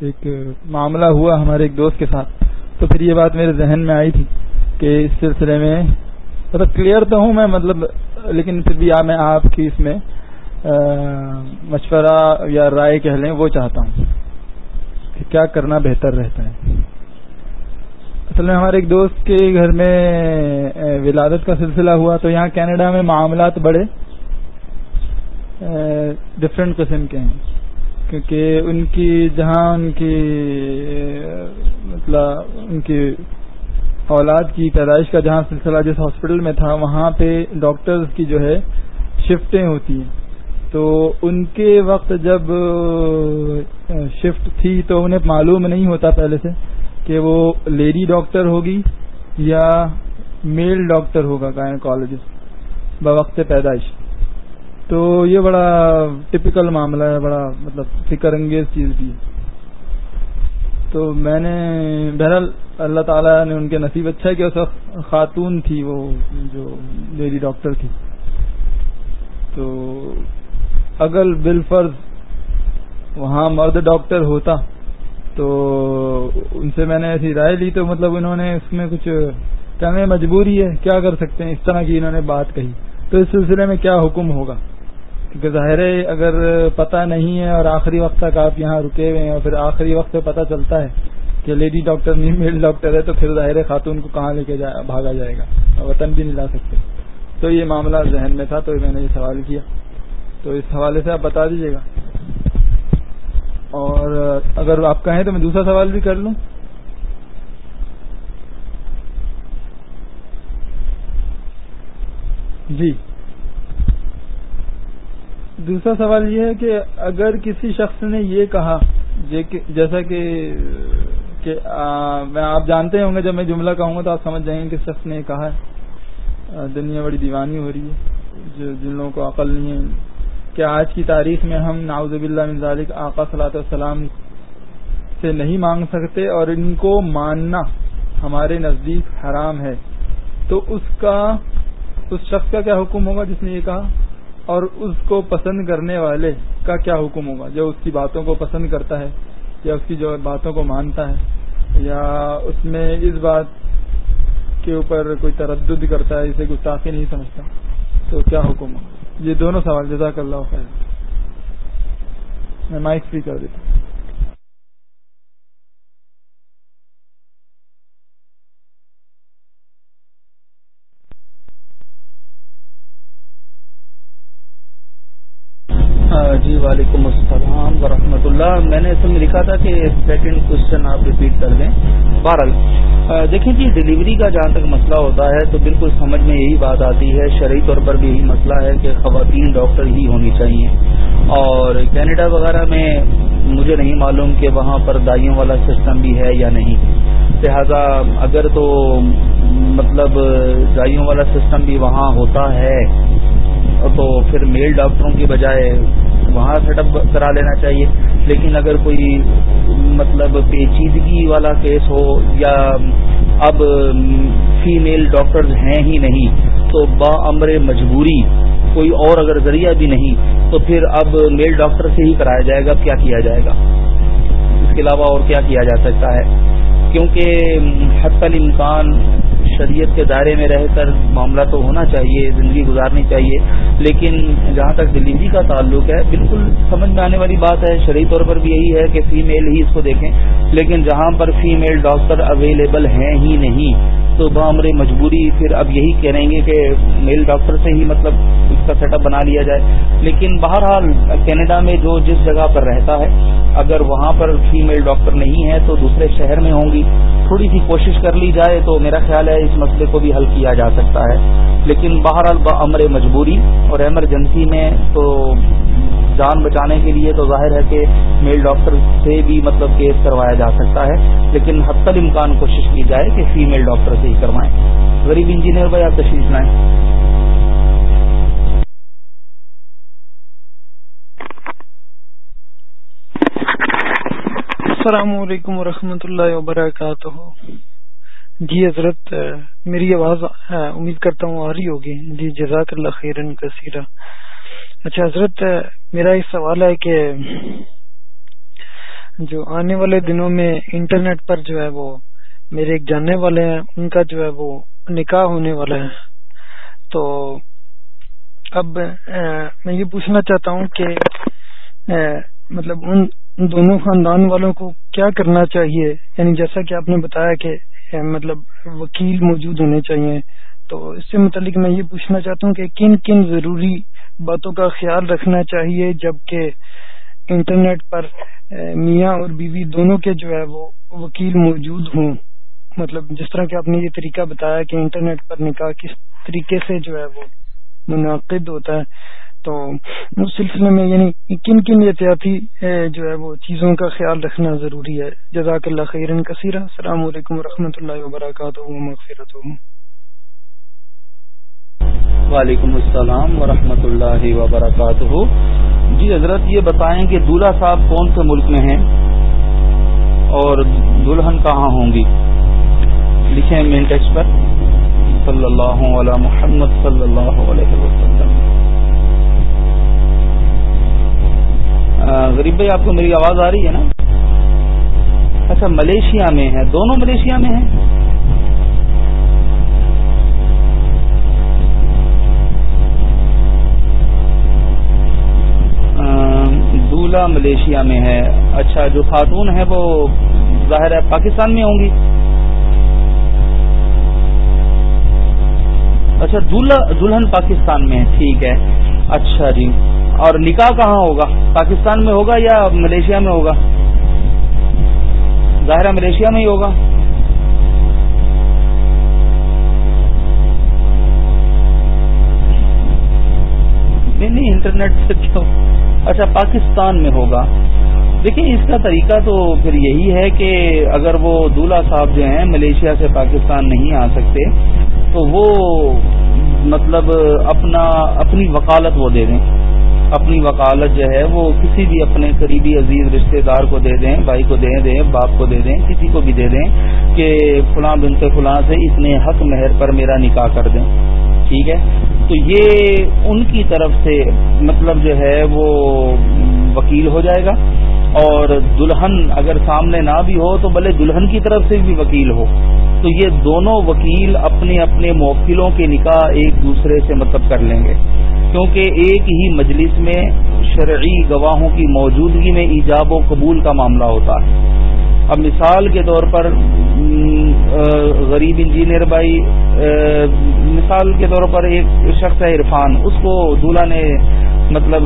ایک معاملہ ہوا ہمارے ایک دوست کے ساتھ۔ تو پھر یہ بات میرے ذہن میں آئی تھی کہ اس سلسلے میں مطلب کلیئر تو ہوں میں مطلب لیکن پھر بھی میں آپ کی اس میں مشورہ یا رائے کہہ لیں، وہ چاہتا ہوں۔ کہ کیا کرنا بہتر رہتا ہے۔ اصل میں ہمارے ایک دوست کے گھر میں ولادت کا سلسلہ ہوا تو یہاں کینیڈا میں معاملات بڑے ڈفرینٹ قسم کے ہیں۔ کیونکہ ان کی، جہاں ان کی مطلب ان کی اولاد کی پیدائش کا جہاں سلسلہ جس ہاسپٹل میں تھا، وہاں پہ ڈاکٹرز کی جو ہے شفٹیں ہوتی ہیں۔ تو ان کے وقت جب شفٹ تھی تو انہیں معلوم نہیں ہوتا پہلے سے کہ وہ لیڈی ڈاکٹر ہوگی یا میل ڈاکٹر ہوگا گائنکالوجسٹ بوقت پیدائش۔ تو یہ بڑا ٹپکل معاملہ ہے، بڑا مطلب فکر انگیز چیز بھی تو میں نے، بہرحال اللہ تعالیٰ نے ان کے نصیب اچھا کہ اس وقت خاتون تھی وہ، جو لیڈی ڈاکٹر تھی۔ تو اگر بال فرض وہاں مرد ڈاکٹر ہوتا تو ان سے میں نے ایسی رائے لی تو مطلب انہوں نے اس میں کچھ کہنے مجبوری ہے، کیا کر سکتے ہیں؟ اس طرح کی انہوں نے بات کہی۔ تو اس سلسلے میں کیا حکم ہوگا؟ کیونکہ ظاہر ہے، اگر پتہ نہیں ہے اور آخری وقت تک آپ یہاں رکے ہوئے ہیں اور پھر آخری وقت پہ پتہ چلتا ہے کہ لیڈی ڈاکٹر نہیں میل ڈاکٹر ہے، تو پھر ظاہر خاتون کو کہاں لے کے بھاگا جائے گا وطن بھی نہیں لا سکتے۔ تو یہ معاملہ ذہن میں تھا تو میں نے یہ سوال کیا۔ تو اس حوالے سے آپ بتا دیجیے گا۔ اور اگر آپ کہیں تو میں دوسرا سوال بھی کر لوں۔ جی۔ دوسرا سوال یہ ہے کہ اگر کسی شخص نے یہ کہا جیسا کہ کہ میں، آپ جانتے ہوں گے، جب میں جملہ کہوں گا تو آپ سمجھ جائیں گے کہ شخص نے یہ کہا ہے۔ دنیا بڑی دیوانی ہو رہی ہے، جو، جن لوگوں کو عقل نہیں ہے کہ آج کی تاریخ میں ہم ناؤز اللہ ذالک آقا صلاح والسلام سے نہیں مانگ سکتے اور ان کو ماننا ہمارے نزدیک حرام ہے تو اس کا، اس شخص کا کیا حکم ہوگا جس نے یہ کہا؟ اور اس کو پسند کرنے والے کا کیا حکم ہوگا؟ جو اس کی باتوں کو پسند کرتا ہے یا اس کی جو باتوں کو مانتا ہے یا اس میں اس بات کے اوپر کوئی تردد کرتا ہے اسے گستاخی نہیں سمجھتا، تو کیا حکم ہوگا؟ یہ دونوں سوال جزاک اللہ خیر میں مائک فری کر دیتا ہوں۔ جی وعلیکم السلام ورحمۃ اللہ۔ میں نے اصل میں لکھا تھا کہ سیکنڈ کوشچن آپ ریپیٹ کر دیں۔ بہرحال دیکھیں جی ڈلیوری کا جہاں تک مسئلہ ہوتا ہے تو بالکل سمجھ میں یہی بات آتی ہے، شرعی طور پر بھی یہی مسئلہ ہے کہ خواتین ڈاکٹر ہی ہونی چاہیے۔ اور کینیڈا وغیرہ میں مجھے نہیں معلوم کہ وہاں پر دائیوں والا سسٹم بھی ہے یا نہیں۔ لہذا، اگر تو مطلب دائیوں والا سسٹم بھی وہاں ہوتا ہے، تو پھر میل ڈاکٹروں کی بجائے وہاں سیٹ اپ کرا لینا چاہیے۔ لیکن اگر کوئی مطلب پیچیدگی والا کیس ہو یا اب فیمیل ڈاکٹرز ہیں ہی نہیں، تو با امر مجبوری کوئی اور اگر ذریعہ بھی نہیں، تو پھر اب میل ڈاکٹر سے ہی کرایا جائے گا، کیا کیا جائے گا؟ اس کے علاوہ اور کیا کیا جا سکتا ہے؟ کیونکہ حت الامکان شریعت کے دائرے میں رہ کر معاملہ تو ہونا چاہیے، زندگی گزارنی چاہیے، لیکن جہاں تک ڈلیوری جی کا تعلق ہے، بالکل سمجھ میں آنے والی بات ہے، شرعی طور پر بھی یہی ہے کہ فیمیل ہی اس کو دیکھیں، لیکن جہاں پر فیمیل ڈاکٹر اویلیبل ہیں ہی نہیں، تو ہماری مجبوری پھر اب یہی کہیں گے کہ میل ڈاکٹر سے ہی مطلب اس کا سیٹ اپ بنا لیا جائے۔ لیکن بہرحال کینیڈا میں جو جس جگہ پر رہتا ہے، اگر وہاں پر فیمیل ڈاکٹر نہیں ہے، تو دوسرے شہر میں ہوں گی۔ تھوڑی سی کوشش کر لی جائے تو میرا خیال ہے اس مسئلے کو بھی حل کیا جا سکتا ہے۔ لیکن بہرحال امر مجبوری اور ایمرجنسی میں تو جان بچانے کے لیے تو ظاہر ہے کہ میل ڈاکٹر سے بھی مطلب کیس کروایا جا سکتا ہے۔ لیکن حت الامکان کوشش کی جائے کہ فیمیل ڈاکٹر سے ہی کروائیں۔ غریب انجینئر بھائی آپ تشریف لائیں۔ السلام علیکم ورحمۃ اللہ وبرکاتہ۔ جی حضرت میری آواز امید کرتا ہوں آ رہی ہوگی۔ جی جزاک اللہ خیرن کثیرہ اچھا حضرت میرا یہ سوال ہے کہ جو آنے والے دنوں میں انٹرنیٹ پر جو ہے وہ میرے ایک جاننے والے ہیں، ان کا جو ہے وہ نکاح ہونے والا ہے۔ تو اب میں یہ پوچھنا چاہتا ہوں کہ مطلب ان دونوں خاندان والوں کو کیا کرنا چاہیے؟ یعنی جیسا کہ آپ نے بتایا کہ مطلب وکیل موجود ہونے چاہیے۔ تو اس سے متعلق میں یہ پوچھنا چاہتا ہوں کہ کن کن ضروری باتوں کا خیال رکھنا چاہیے، جبکہ انٹرنیٹ پر میاں اور بیوی دونوں کے جو ہے وہ وکیل موجود ہوں۔ مطلب جس طرح کہ آپ نے یہ طریقہ بتایا کہ انٹرنیٹ پر نکاح کس طریقے سے جو ہے وہ منعقد ہوتا ہے۔ تو اس سلسلے میں یعنی کن کن احتیاطی جو ہے وہ چیزوں کا خیال رکھنا ضروری ہے؟ جزاک اللہ خیرن کثیر السلام علیکم و رحمۃ اللہ وبرکاتہ مغفرت وعلیکم السلام ورحمۃ اللہ وبرکاتہ۔ جی حضرت، یہ بتائیں کہ دلہا صاحب کون سے ملک میں ہیں؟ اور دلہن کہاں ہوں گی؟ لکھیں مین ٹیکس پر۔ صلی اللہ علیہ محمد صلی اللہ علیہ وسلم۔ غریب بھائی، آپ کو میری آواز آ رہی ہے نا؟ اچھا ملیشیا میں ہے، دونوں ملیشیا میں ہیں؟ دولہا ملیشیا میں ہے۔ اچھا جو خاتون ہے وہ ظاہر ہے پاکستان میں ہوں گی۔ اچھا دلہن پاکستان میں ہے، ٹھیک ہے۔ اچھا جی۔ اور نکاح کہاں ہوگا؟ پاکستان میں ہوگا یا ملیشیا میں ہوگا؟ ظاہرہ ملیشیا میں ہی ہوگا۔ نہیں نہیں، انٹرنیٹ سے کیوں؟ اچھا پاکستان میں ہوگا۔ دیکھیں، اس کا طریقہ تو پھر یہی ہے کہ اگر وہ دولہا صاحب جو ہیں، ملیشیا سے پاکستان نہیں آ سکتے تو وہ مطلب اپنا اپنی وکالت وہ دے دیں۔ اپنی وکالت جو ہے وہ کسی بھی اپنے قریبی عزیز رشتہ دار کو دے دیں، بھائی کو دے دیں، باپ کو دے دیں، کسی کو بھی دے دیں کہ فلاں بنت فلاں سے اتنے حق مہر پر میرا نکاح کر دیں۔ ٹھیک ہے؟ تو یہ ان کی طرف سے مطلب جو ہے وہ وکیل ہو جائے گا۔ اور دلہن اگر سامنے نہ بھی ہو تو بھلے دلہن کی طرف سے بھی وکیل ہو۔ تو یہ دونوں وکیل اپنے اپنے موکلوں کے نکاح ایک دوسرے سے مطلب کر لیں گے۔ کیونکہ ایک ہی مجلس میں شرعی گواہوں کی موجودگی میں ایجاب و قبول کا معاملہ ہوتا۔ ہے اب مثال کے طور پر غریب انجینئر بھائی مثال کے طور پر ایک شخص ہے عرفان، اس کو دولہا نے مطلب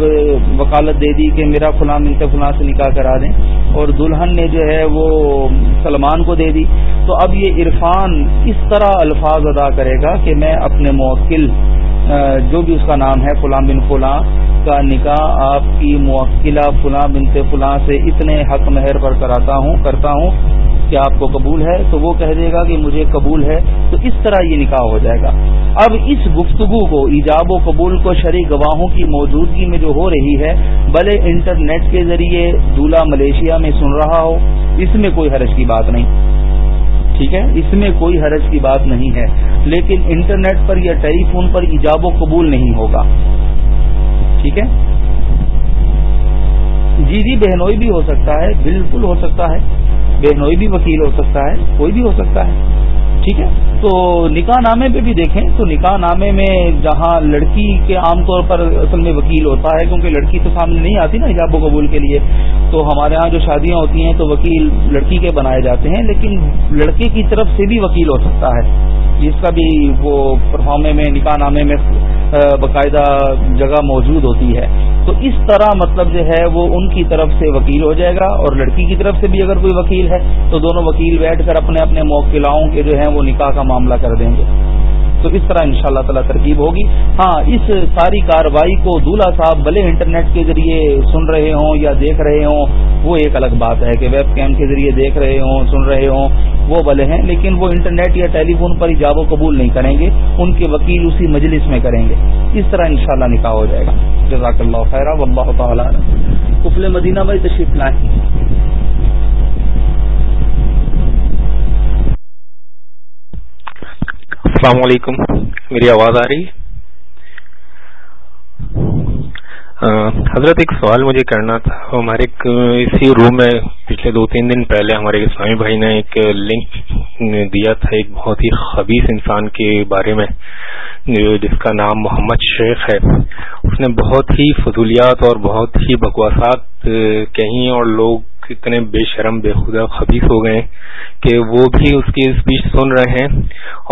وکالت دے دی کہ میرا فلاں منت فلاں سے نکاح کرا دیں۔ اور دلہن نے جو ہے وہ سلمان کو دے دی۔ تو اب یہ عرفان اس طرح الفاظ ادا کرے گا کہ میں اپنے موکل جو بھی اس کا نام ہے، فلاں بن فلاں کا نکاح آپ کی موکلہ فلاں بنت فلاں سے اتنے حق مہر پر کراتا ہوں، کرتا ہوں۔ کہ آپ کو قبول ہے، تو وہ کہہ دے گا کہ مجھے قبول ہے، تو اس طرح یہ نکاح ہو جائے گا۔ اب اس گفتگو کو، ایجاب و قبول کو شرع گواہوں کی موجودگی میں جو ہو رہی ہے، بھلے انٹرنیٹ کے ذریعے دولہا ملیشیا میں سن رہا ہو، اس میں کوئی حرج کی بات نہیں۔ ٹھیک ہے؟ اس میں کوئی حرج کی بات نہیں ہے۔ لیکن انٹرنیٹ پر یا ٹیلی فون پر ایجاب و قبول نہیں ہوگا۔ ٹھیک ہے؟ جی جی بہنوئی بھی ہو سکتا ہے، بالکل ہو سکتا ہے۔ بہنوئی بھی وکیل ہو سکتا ہے، کوئی بھی ہو سکتا ہے۔ ٹھیک ہے؟ تو نکاح نامے پہ بھی دیکھیں۔ تو نکاح نامے میں جہاں لڑکی کے عام طور پر اصل میں وکیل ہوتا ہے، کیونکہ لڑکی تو سامنے نہیں آتی نا حجاب و قبول کے لیے، تو ہمارے ہاں جو شادیاں ہوتی ہیں تو وکیل لڑکی کے بنائے جاتے ہیں، لیکن لڑکے کی طرف سے بھی وکیل ہو سکتا ہے۔ جس کا بھی وہ پرفارمے میں، نکاح نامے میں باقاعدہ جگہ موجود ہوتی ہے۔ تو اس طرح مطلب جو ہے وہ ان کی طرف سے وکیل ہو جائے گا اور لڑکی کی طرف سے بھی اگر کوئی وکیل ہے تو دونوں وکیل بیٹھ کر اپنے اپنے موکلاؤں کے جو ہیں وہ نکاح کا معاملہ کر دیں گے۔ تو اس طرح ان شاء اللہ تعالیٰ ترکیب ہوگی۔ ہاں اس ساری کاروائی کو دولہا صاحب بھلے انٹرنیٹ کے ذریعے سن رہے ہوں یا دیکھ رہے ہوں، وہ ایک الگ بات ہے کہ ویب کیم کے ذریعے دیکھ رہے ہوں، سن رہے ہوں، وہ بھلے ہیں، لیکن وہ انٹرنیٹ یا ٹیلی فون پر ایجاب و قبول نہیں کریں گے، ان کے وکیل اسی مجلس میں کریں گے۔ اس طرح انشاءاللہ نکاح ہو جائے گا۔ جزاک اللہ خیر واللہ تعالی کفل مدینہ بھائی تشریف لائیں۔ السلام علیکم میری آواز آ رہی حضرت ایک سوال مجھے کرنا تھا ہمارے اسی روم میں پچھلے دو تین دن پہلے ہمارے اسلامی بھائی نے ایک لنک دیا تھا ایک بہت ہی خبیص انسان کے بارے میں جس کا نام محمد شیخ ہے اس نے بہت ہی فضولیات اور بہت ہی بکواسات کہیں اور لوگ اتنے بے شرم، بے خدا خبیص ہو گئے کہ وہ بھی اس کی اسپیچ سن رہے ہیں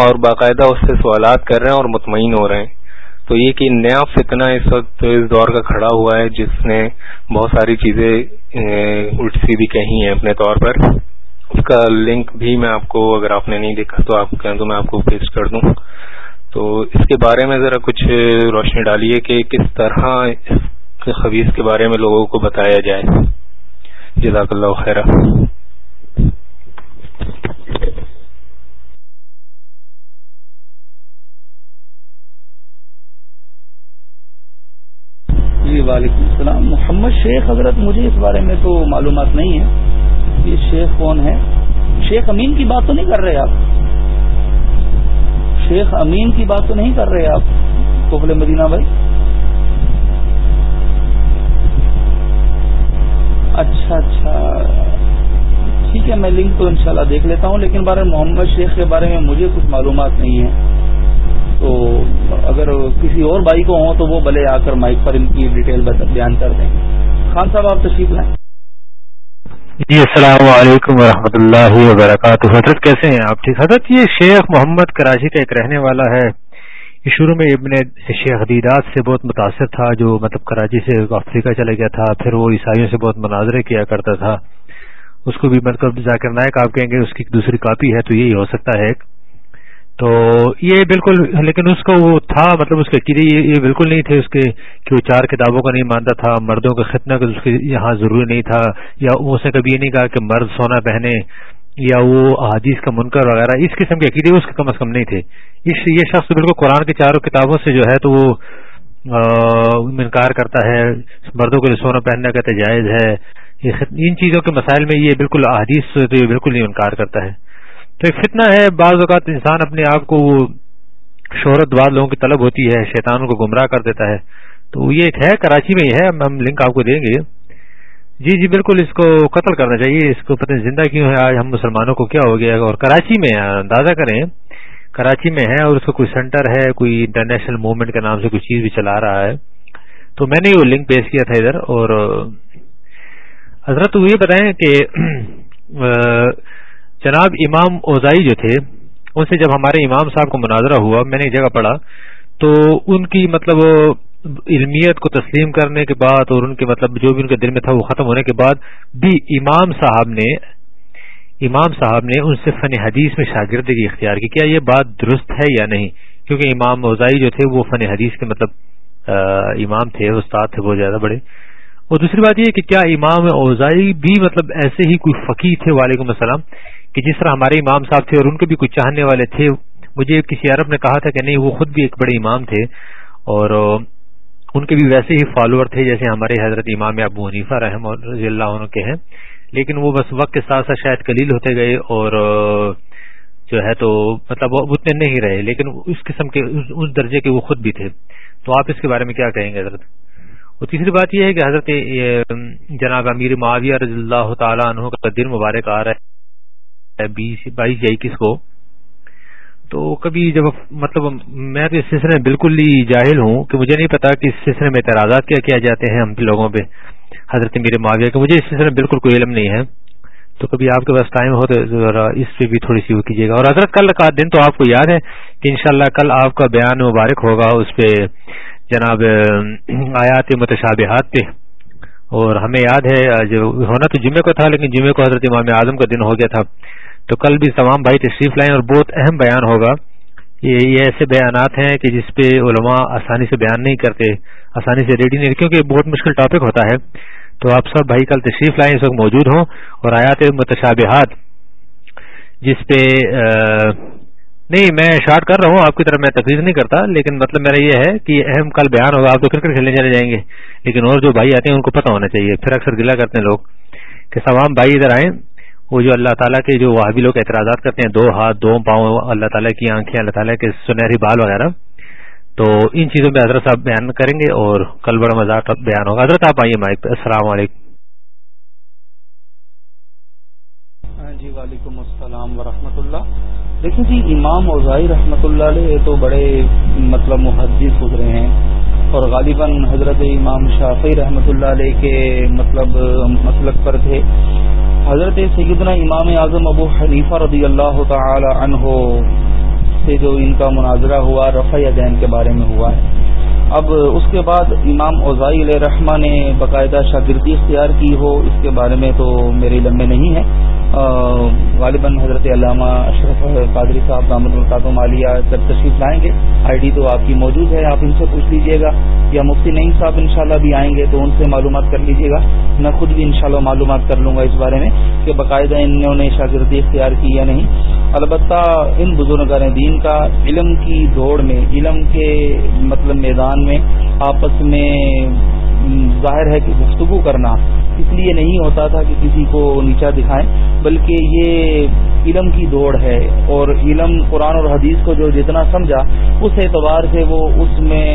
اور باقاعدہ اس سے سوالات کر رہے ہیں اور مطمئن ہو رہے ہیں۔ تو یہ کہ نیا فتنہ اس وقت اس دور کا کھڑا ہوا ہے، جس نے بہت ساری چیزیں الٹ سیدھی کہی ہیں اپنے طور پر۔ اس کا لنک بھی میں آپ کو، اگر آپ نے نہیں دیکھا تو آپ کہیں تو میں آپ کو پیسٹ کر دوں۔ تو اس کے بارے میں ذرا کچھ روشنی ڈالیے کہ کس طرح اس خبیص کے بارے میں لوگوں کو بتایا جائے۔ جزاک اللہ خیر جی وعلیکم السلام۔ محمد شیخ، حضرت مجھے اس بارے میں تو معلومات نہیں ہے یہ شیخ کون ہے؟ شیخ امین کی بات تو نہیں کر رہے آپ۔ شیخ امین کی بات تو نہیں کر رہے آپ کوفل مدینہ بھائی۔ اچھا اچھا۔ ٹھیک ہے، میں لنک تو انشاءاللہ دیکھ لیتا ہوں، لیکن بارے محمد شیخ کے بارے میں مجھے کچھ معلومات نہیں ہے تو اگر کسی اور بھائی کو ہوں تو وہ بھلے آ کر مائک پر ان کی ڈیٹیل بیان کر دیں۔ خان صاحب، آپ تشریف لائیں۔ جی السلام علیکم ورحمۃ اللہ وبرکاتہ۔ حضرت، کیسے ہیں آپ؟ ٹھیک، حضرت، یہ شیخ محمد کراچی کا ایک رہنے والا ہے۔ یہ شروع میں ابن شیخ دیدات سے بہت متاثر تھا، جو مطلب کراچی سے افریقہ چلا گیا تھا، پھر وہ عیسائیوں سے بہت مناظرے کیا کرتا تھا۔ اس کو بھی مطلب ذاکر نائک آپ کہیں گے اس کی دوسری کاپی ہے تو یہی ہو سکتا ہے تو یہ بالکل، لیکن اس کا وہ تھا مطلب اس کے عقیدے یہ بالکل نہیں تھے، اس کے کہ وہ چار کتابوں کا نہیں مانتا تھا، مردوں کا ختنہ اس کے یہاں ضروری نہیں تھا، یا اس نے کبھی یہ نہیں کہا کہ مرد سونا پہنے یا وہ حدیث کا منکر وغیرہ، اس قسم کے عقیدے اس کے کم از کم نہیں تھے۔ اس یہ شخص بالکل قرآن کی چاروں کتابوں سے جو ہے تو وہ انکار کرتا ہے، مردوں کے لیے سونا پہننے کا تجائز ہے۔ ان چیزوں کے مسائل میں یہ بالکل احادیث بالکل نہیں انکار کرتا ہے۔ تو ایک فتنہ ہے، بعض اوقات انسان اپنے آپ کو وہ شہرت بعض لوگوں کی طلب ہوتی ہے شیطان کو گمراہ کر دیتا ہے۔ تو یہ ایک ہے، کراچی میں ہی ہے ہم لنک آپ کو دیں گے۔ جی جی بالکل، اس کو قتل کرنا چاہیے۔ اس کو پتہ زندہ کیوں ہے؟ آج ہم مسلمانوں کو کیا ہو گیا؟ اور کراچی میں، اندازہ کریں، کراچی میں ہے اور اس کا کوئی سینٹر ہے، کوئی انٹرنیشنل موومنٹ کے نام سے کوئی چیز بھی چلا رہا ہے۔ تو میں نے وہ لنک پیش کیا تھا ادھر اور حضرت یہ بتائیں کہ جناب امام اوزائی جو تھے، ان سے جب ہمارے امام صاحب کو مناظرہ ہوا، میں نے ایک جگہ پڑھا، تو ان کی مطلب علمیت کو تسلیم کرنے کے بعد اور ان کے مطلب جو بھی ان کے دل میں تھا وہ ختم ہونے کے بعد بھی امام صاحب نے امام صاحب نے ان سے فن حدیث میں شاگردگی اختیار کی۔ کیا یہ بات درست ہے یا نہیں؟ کیونکہ امام اوزائی جو تھے وہ فن حدیث کے مطلب امام تھے، استاد تھے، بہت زیادہ بڑے۔ اور دوسری بات یہ کہ کیا امام اوزائی بھی مطلب ایسے ہی کوئی فقیر تھے؟ وعلیکم السلام، کہ جس طرح ہمارے امام صاحب تھے اور ان کے بھی کچھ چاہنے والے تھے۔ مجھے کسی عرب نے کہا تھا کہ نہیں، وہ خود بھی ایک بڑے امام تھے۔ اور ان کے بھی ویسے ہی فالوور تھے جیسے ہمارے حضرت امام ابو حنیفہ رحم رضی اللہ عنہ کے ہیں۔ لیکن وہ بس وقت کے ساتھ ساتھ شاید کلیل ہوتے گئے اور، جو ہے تو مطلب اتنے نہیں رہے، لیکن اس قسم کے، اس درجے کے وہ خود بھی تھے۔ تو آپ اس کے بارے میں کیا کہیں گے حضرت؟ اور تیسری بات یہ ہے کہ حضرت جناب امیر معاویہ رضی اللہ تعالیٰ عنہ کا دن مبارک آ رہا ہے بیس بائیس یا اکیس کو؟ تو کبھی جب مطلب میں تو اس سلسلے میں بالکل ہی جاہل ہوں کہ مجھے نہیں پتا کہ اس سلسلے میں اعتراضات کیا کیا جاتے ہیں ہم لوگوں پہ۔ حضرت میرے معاویہ کہ مجھے اس سلسلے میں بالکل کوئی علم نہیں ہے۔ تو کبھی آپ کے پاس ٹائم ہو تو ذرا اس پہ بھی تھوڑی سی وہ کیجیے گا۔ اور حضرت کل کا دن تو آپ کو یاد ہے کہ انشاءاللہ کل آپ کا بیان مبارک ہوگا اس پہ جناب آیات متشابہات پہ۔ اور ہمیں یاد ہے جو ہونا تو جمعے کو تھا لیکن جمعے کو حضرت امام اعظم کا دن ہو گیا تھا۔ تو کل بھی تمام بھائی تشریف لائیں اور بہت اہم بیان ہوگا۔ یہ ایسے بیانات ہیں کہ جس پہ علماء آسانی سے بیان نہیں کرتے، آسانی سے ریڈی نہیں کیونکہ بہت مشکل ٹاپک ہوتا ہے۔ تو آپ سب بھائی کل تشریف لائیں، اس وقت موجود ہوں اور آیات متشابہات، جس پہ نہیں، میں شارٹ کر رہا ہوں، آپ کی طرف میں تفریح نہیں کرتا، لیکن مطلب میرا یہ ہے کہ اہم کل بیان ہوگا، آپ تو کرکٹ کھیلنے چلے جائیں گے۔ لیکن اور جو بھائی آتے ہیں، ان کو پتہ ہونا چاہیے۔ پھر اکثر گلا کرتے ہیں لوگ کہ تمام بھائی ادھر آئیں۔ وہ جو اللہ تعالیٰ کے جو وہابی لوگ اعتراضات کرتے ہیں، دو ہاتھ، دو پاؤں، اللہ تعالیٰ کی آنکھیں، اللہ تعالیٰ کے سنہری بال وغیرہ۔ تو ان چیزوں پہ حضرت صاحب بیان کریں گے اور کل بڑا مزاق بیان ہوگا۔ حضرت آپ آئیے مائک پہ۔ السلام علیکم۔ ہاں جی وعلیکم السلام ورحمۃ اللہ۔ دیکھیں جی امام اوزائی رحمۃ اللہ علیہ تو بڑے مطلب محدث گزرے ہیں۔ اور غالباً حضرت امام شافی رحمۃ اللہ علیہ کے مطلب مسلک پر تھے۔ حضرت سیدنا امام اعظم ابو حنیفہ رضی اللہ تعالی عنہ سے جو ان کا مناظرہ ہوا، رفع دین کے بارے میں ہوا ہے۔ اب اس کے بعد امام اوزائی علیہ رحمٰ نے باقاعدہ شاگردی اختیار کی ہو، اس کے بارے میں تو میرے علم میں نہیں ہے غالباً حضرت علامہ اشرف قادری صاحب دامد القاطم عالیہ جب تشریف لائیں گے۔ آئی ڈی تو آپ کی موجود ہے، آپ ان سے پوچھ لیجیے گا۔ یا مفتی نعیم صاحب انشاءاللہ بھی آئیں گے تو ان سے معلومات کر لیجیے گا۔ میں خود بھی انشاءاللہ معلومات کر لوں گا اس بارے میں کہ باقاعدہ انہوں نے شاگردی اختیار کی یا نہیں۔ البتہ ان بزرگان دین کا علم کی دوڑ میں، علم کے مطلب میدان میں، آپس میں ظاہر ہے کہ گفتگو کرنا اس لیے نہیں ہوتا تھا کہ کسی کو نیچا دکھائیں، بلکہ یہ علم کی دوڑ ہے اور علم قرآن اور حدیث کو جو جتنا سمجھا، اس اعتبار سے وہ اس میں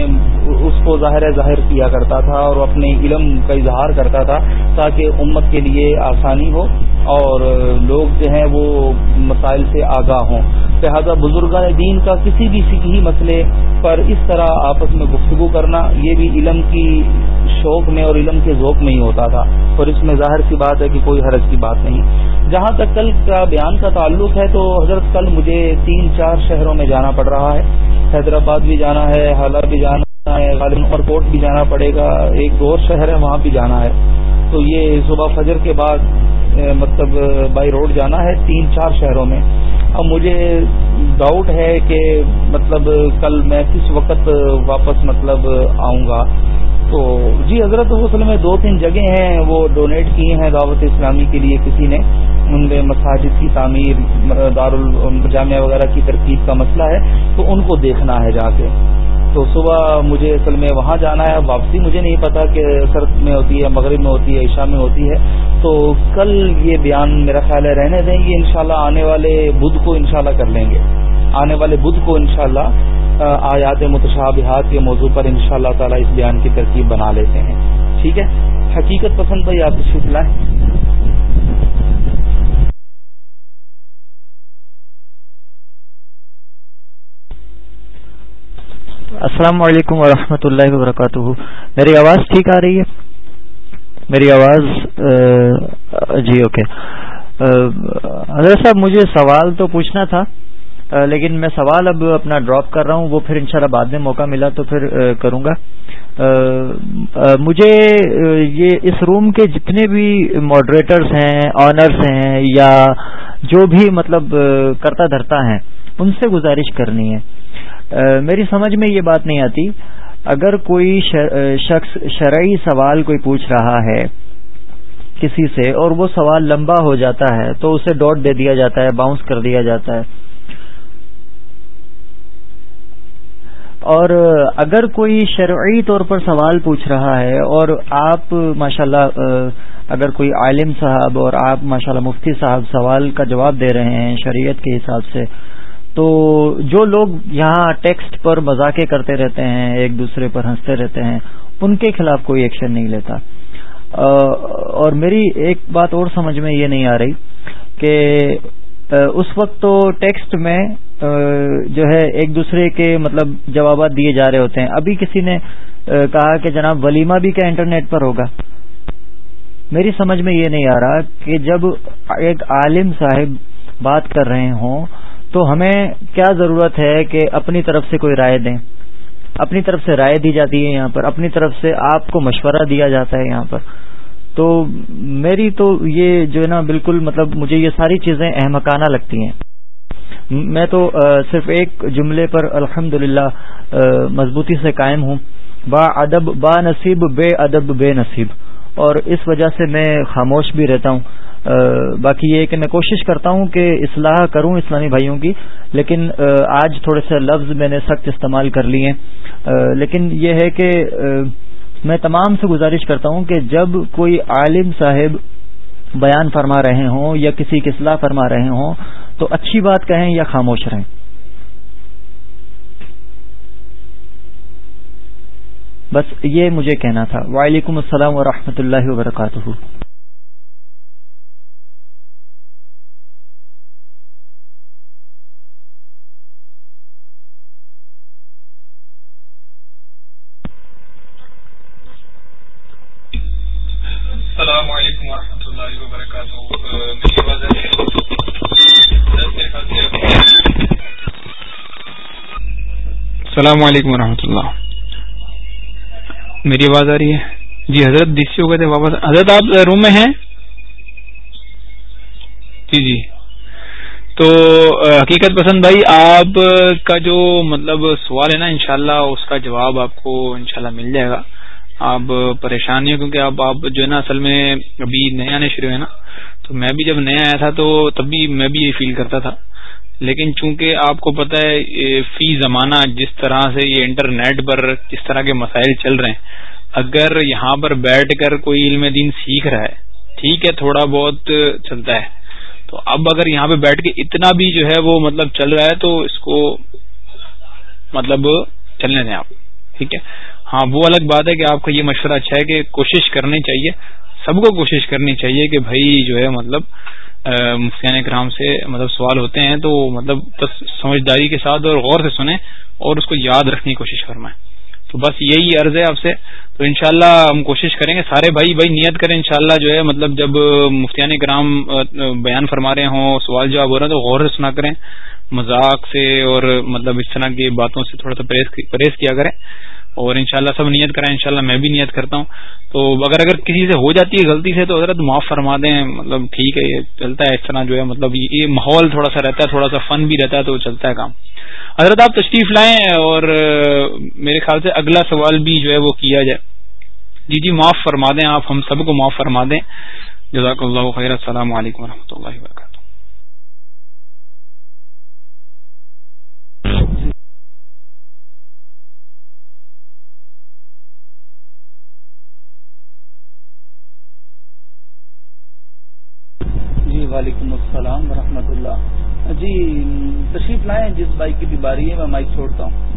اس کو ظاہر ظاہر کیا کرتا تھا اور اپنے علم کا اظہار کرتا تھا تاکہ امت کے لیے آسانی ہو اور لوگ جو ہیں وہ مسائل سے آگاہ ہوں۔ لہٰذا بزرگان دین کا کسی بھی فکی مسئلے پر اس طرح آپس میں گفتگو کرنا، یہ بھی علم کی شوق میں اور علم کے ذوق میں ہی ہوتا تھا۔ اور اس میں ظاہر سی بات ہے کہ کوئی حرج کی بات نہیں۔ جہاں تک کل کا بیان کا تعلق ہے تو حضرت کل مجھے تین چار شہروں میں جانا پڑ رہا ہے۔ حیدرآباد بھی جانا ہے حالہ بھی جانا ہے، غالب کوٹ بھی جانا پڑے گا۔ ایک اور شہر ہے وہاں بھی جانا ہے۔ تو یہ صبح فجر کے بعد مطلب بائی روڈ جانا ہے تین چار شہروں میں۔ اب مجھے ڈاؤٹ ہے کہ مطلب کل میں کس وقت واپس مطلب آؤں گا۔ تو جی حضرت غسل میں دو تین جگہ ہیں، وہ ڈونیٹ کیے ہیں دعوت اسلامی کے لیے کسی نے۔ ان میں مساجد کی تعمیر دار الجامعہ وغیرہ کی ترکیب کا مسئلہ ہے، تو ان کو دیکھنا ہے جا کے۔ تو صبح مجھے اصل میں وہاں جانا ہے، واپسی مجھے نہیں پتا کہ سرد میں ہوتی ہے، مغرب میں ہوتی ہے، عشاء میں ہوتی ہے۔ تو کل یہ بیان میرا خیال ہے رہنے دیں گے، انشاءاللہ آنے والے بدھ کو انشاءاللہ کر لیں گے۔ آنے والے بدھ کو انشاءاللہ آیات متشابہات کے موضوع پر ان شاء اللہ تعالیٰ اس بیان کی ترکیب بنا لیتے ہیں۔ ٹھیک ہے؟ حقیقت پسند بھائی آپ تشریف لائیں۔ السلام علیکم ورحمۃ اللہ وبرکاتہ۔ میری آواز ٹھیک آ رہی ہے؟ میری آواز جی اوکے۔ حضرت صاحب، مجھے سوال تو پوچھنا تھا۔ لیکن میں سوال اب اپنا ڈراپ کر رہا ہوں، وہ پھر انشاءاللہ بعد میں موقع ملا تو پھر کروں گا۔ مجھے یہ اس روم کے جتنے بھی ماڈریٹرز ہیں آنرز ہیں، یا جو بھی مطلب کرتا دھرتا ہیں، ان سے گزارش کرنی ہے۔ میری سمجھ میں یہ بات نہیں آتی۔ اگر کوئی شخص شرعی سوال کوئی پوچھ رہا ہے کسی سے اور وہ سوال لمبا ہو جاتا ہے، تو اسے ڈاٹ دے دیا جاتا ہے باؤنس کر دیا جاتا ہے۔ اور اگر کوئی شرعی طور پر سوال پوچھ رہا ہے اور آپ ماشاءاللہ اگر کوئی عالم صاحب اور آپ ماشاءاللہ مفتی صاحب سوال کا جواب دے رہے ہیں شریعت کے حساب سے، تو جو لوگ یہاں ٹیکسٹ پر مذاقے کرتے رہتے ہیں، ایک دوسرے پر ہنستے رہتے ہیں، ان کے خلاف کوئی ایکشن نہیں لیتا۔ اور میری ایک بات اور سمجھ میں یہ نہیں آ رہی کہ اس وقت تو ٹیکسٹ میں جو ہے ایک دوسرے کے مطلب جوابات دیے جا رہے ہوتے ہیں۔ ابھی کسی نے کہا کہ جناب ولیمہ بھی کیا انٹرنیٹ پر ہوگا؟ میری سمجھ میں یہ نہیں آ رہا کہ جب ایک عالم صاحب بات کر رہے ہوں تو ہمیں کیا ضرورت ہے کہ اپنی طرف سے کوئی رائے دیں؟ اپنی طرف سے رائے دی جاتی ہے یہاں پر، اپنی طرف سے آپ کو مشورہ دیا جاتا ہے یہاں پر۔ تو میری تو یہ جو ہے نا، بالکل مطلب مجھے یہ ساری چیزیں احمقانہ لگتی ہیں۔ میں تو صرف ایک جملے پر الحمد مضبوطی سے قائم ہوں۔ با ادب، با نصیب، بے ادب، بے نصیب۔ اور اس وجہ سے میں خاموش بھی رہتا ہوں۔ باقی یہ کہ میں کوشش کرتا ہوں کہ اصلاح کروں اسلامی بھائیوں کی، لیکن آج تھوڑے سے لفظ میں نے سخت استعمال کر لیے۔ لیکن یہ ہے کہ میں تمام سے گزارش کرتا ہوں کہ جب کوئی عالم صاحب بیان فرما رہے ہوں یا کسی کی اصلاح فرما رہے ہوں تو اچھی بات کہیں یا خاموش رہیں؟ بس یہ مجھے کہنا تھا۔ وعلیکم السلام ورحمۃ اللہ وبرکاتہ۔ السلام علیکم ورحمۃ اللہ وبرکاتہ السلام علیکم ورحمۃ اللہ۔ میری آواز آ رہی ہے؟ جی حضرت ڈس ہو گئے تھے واپس۔ حضرت، آپ روم میں ہیں؟ جی جی۔ تو حقیقت پسند بھائی، آپ کا جو مطلب سوال ہے نا، انشاءاللہ اس کا جواب آپ کو انشاءاللہ مل جائے گا۔ آپ پریشان نہیں کیونکہ اب آپ جو ہے نا، اصل میں ابھی نئے آنے شروع ہے نا۔ تو میں بھی جب نیا آیا تھا تو تب بھی میں بھی یہ فیل کرتا تھا۔ لیکن چونکہ آپ کو پتہ ہے فی زمانہ جس طرح سے یہ انٹرنیٹ پر جس طرح کے مسائل چل رہے ہیں، اگر یہاں پر بیٹھ کر کوئی علم دین سیکھ رہا ہے، ٹھیک ہے، تھوڑا بہت چلتا ہے۔ تو اب اگر یہاں پہ بیٹھ کے اتنا بھی جو ہے وہ مطلب چل رہا ہے، تو اس کو مطلب چلنے دیں آپ۔ ٹھیک ہے؟ ہاں وہ الگ بات ہے کہ آپ کا یہ مشورہ اچھا ہے کہ کوشش کرنی چاہیے۔ سب کو کوشش کرنی چاہیے کہ بھائی جو ہے مطلب مفتیان کرام سے مطلب سوال ہوتے ہیں تو مطلب بس سمجھداری کے ساتھ اور غور سے سنیں اور اس کو یاد رکھنے کی کوشش فرمائیں۔ تو بس یہی عرض ہے آپ سے۔ تو انشاءاللہ ہم کوشش کریں گے۔ سارے بھائی بھائی نیت کریں انشاءاللہ جو ہے مطلب جب مفتیان کرام بیان فرما رہے ہوں، سوال جواب ہو رہے ہیں تو غور سے سنا کریں۔ مذاق سے اور مطلب اس طرح کی باتوں سے تھوڑا سا پرہیز کیا کریں۔ اور انشاءاللہ سب نیت کریں، انشاءاللہ میں بھی نیت کرتا ہوں۔ تو اگر اگر کسی سے ہو جاتی ہے غلطی سے، تو حضرت معاف فرما دیں۔ مطلب ٹھیک ہے، یہ چلتا ہے، اس طرح جو ہے مطلب یہ ماحول تھوڑا سا رہتا ہے، تھوڑا سا فن بھی رہتا ہے، تو چلتا ہے کام۔ حضرت آپ تشریف لائیں اور میرے خیال سے اگلا سوال بھی جو ہے وہ کیا جائے۔ جی جی معاف فرما دیں آپ، ہم سب کو معاف فرما دیں۔ جزاک اللہ خیر، السلام علیکم و اللہ وبرکاتہ وعلیکم السلام ورحمۃ اللہ۔ جی تشریف لائیں، جس بھائی کی بیماری ہے، میں مائک چھوڑتا ہوں۔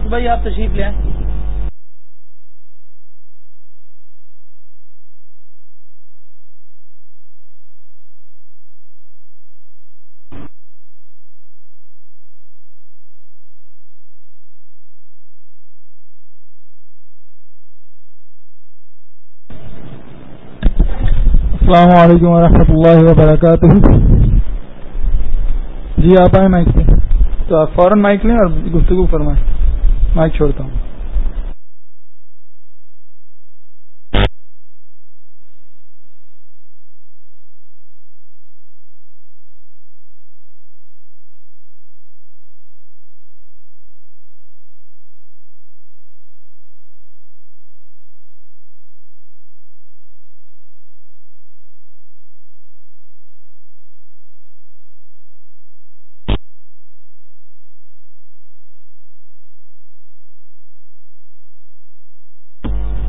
چوکس بھائی آپ تشریف لیں السلام علیکم ورحمۃ اللہ وبرکاتہ۔ جی آپ آئے مائک سے تو آپ فوراً مائک لیں اور گفتگو فرمائیں۔ میں چھوڑتا ہوں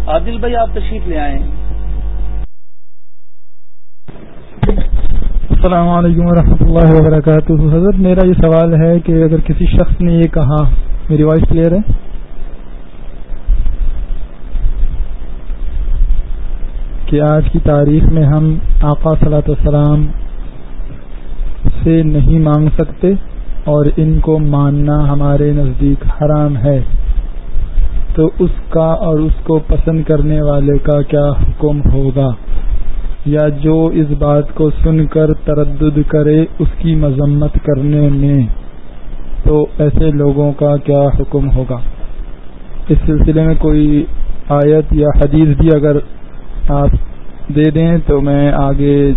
عادل بھائی آپ تشریف لے آئے۔ السلام علیکم ورحمۃ اللہ وبرکاتہ۔ حضرت، میرا یہ سوال ہے کہ اگر کسی شخص نے یہ کہا، میری وائس کلیئر ہے؟ کہ آج کی تاریخ میں ہم آقا صلاۃ السلام سے نہیں مانگ سکتے اور ان کو ماننا ہمارے نزدیک حرام ہے۔ تو اس کا اور اس کو پسند کرنے والے کا کیا حکم ہوگا؟ یا جو اس بات کو سن کر تردد کرے اس کی مذمت کرنے میں، تو ایسے لوگوں کا کیا حکم ہوگا؟ اس سلسلے میں کوئی آیت یا حدیث بھی اگر آپ دے دیں تو میں آگے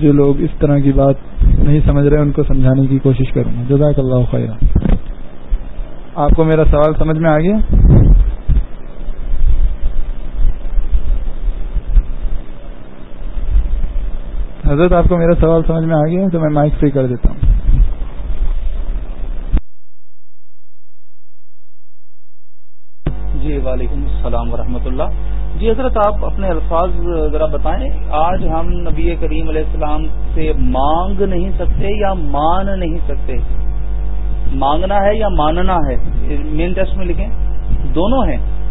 جو لوگ اس طرح کی بات نہیں سمجھ رہے ان کو سمجھانے کی کوشش کروں گا۔ جزاک اللہ خیر آپ کو میرا سوال سمجھ میں آ گیا؟ حضرت، آپ کو میرا سوال سمجھ میں آ گیا تو میں مائک فری کر دیتا ہوں۔ جی وعلیکم السلام ورحمۃ اللہ۔ جی حضرت، آپ اپنے الفاظ ذرا بتائیں۔ آج ہم نبی کریم علیہ السلام سے مانگ نہیں سکتے یا مان نہیں سکتے۔ مانگنا ہے یا ماننا ہے؟ مین ٹیسٹ میں لکھیں۔ دونوں ہیں۔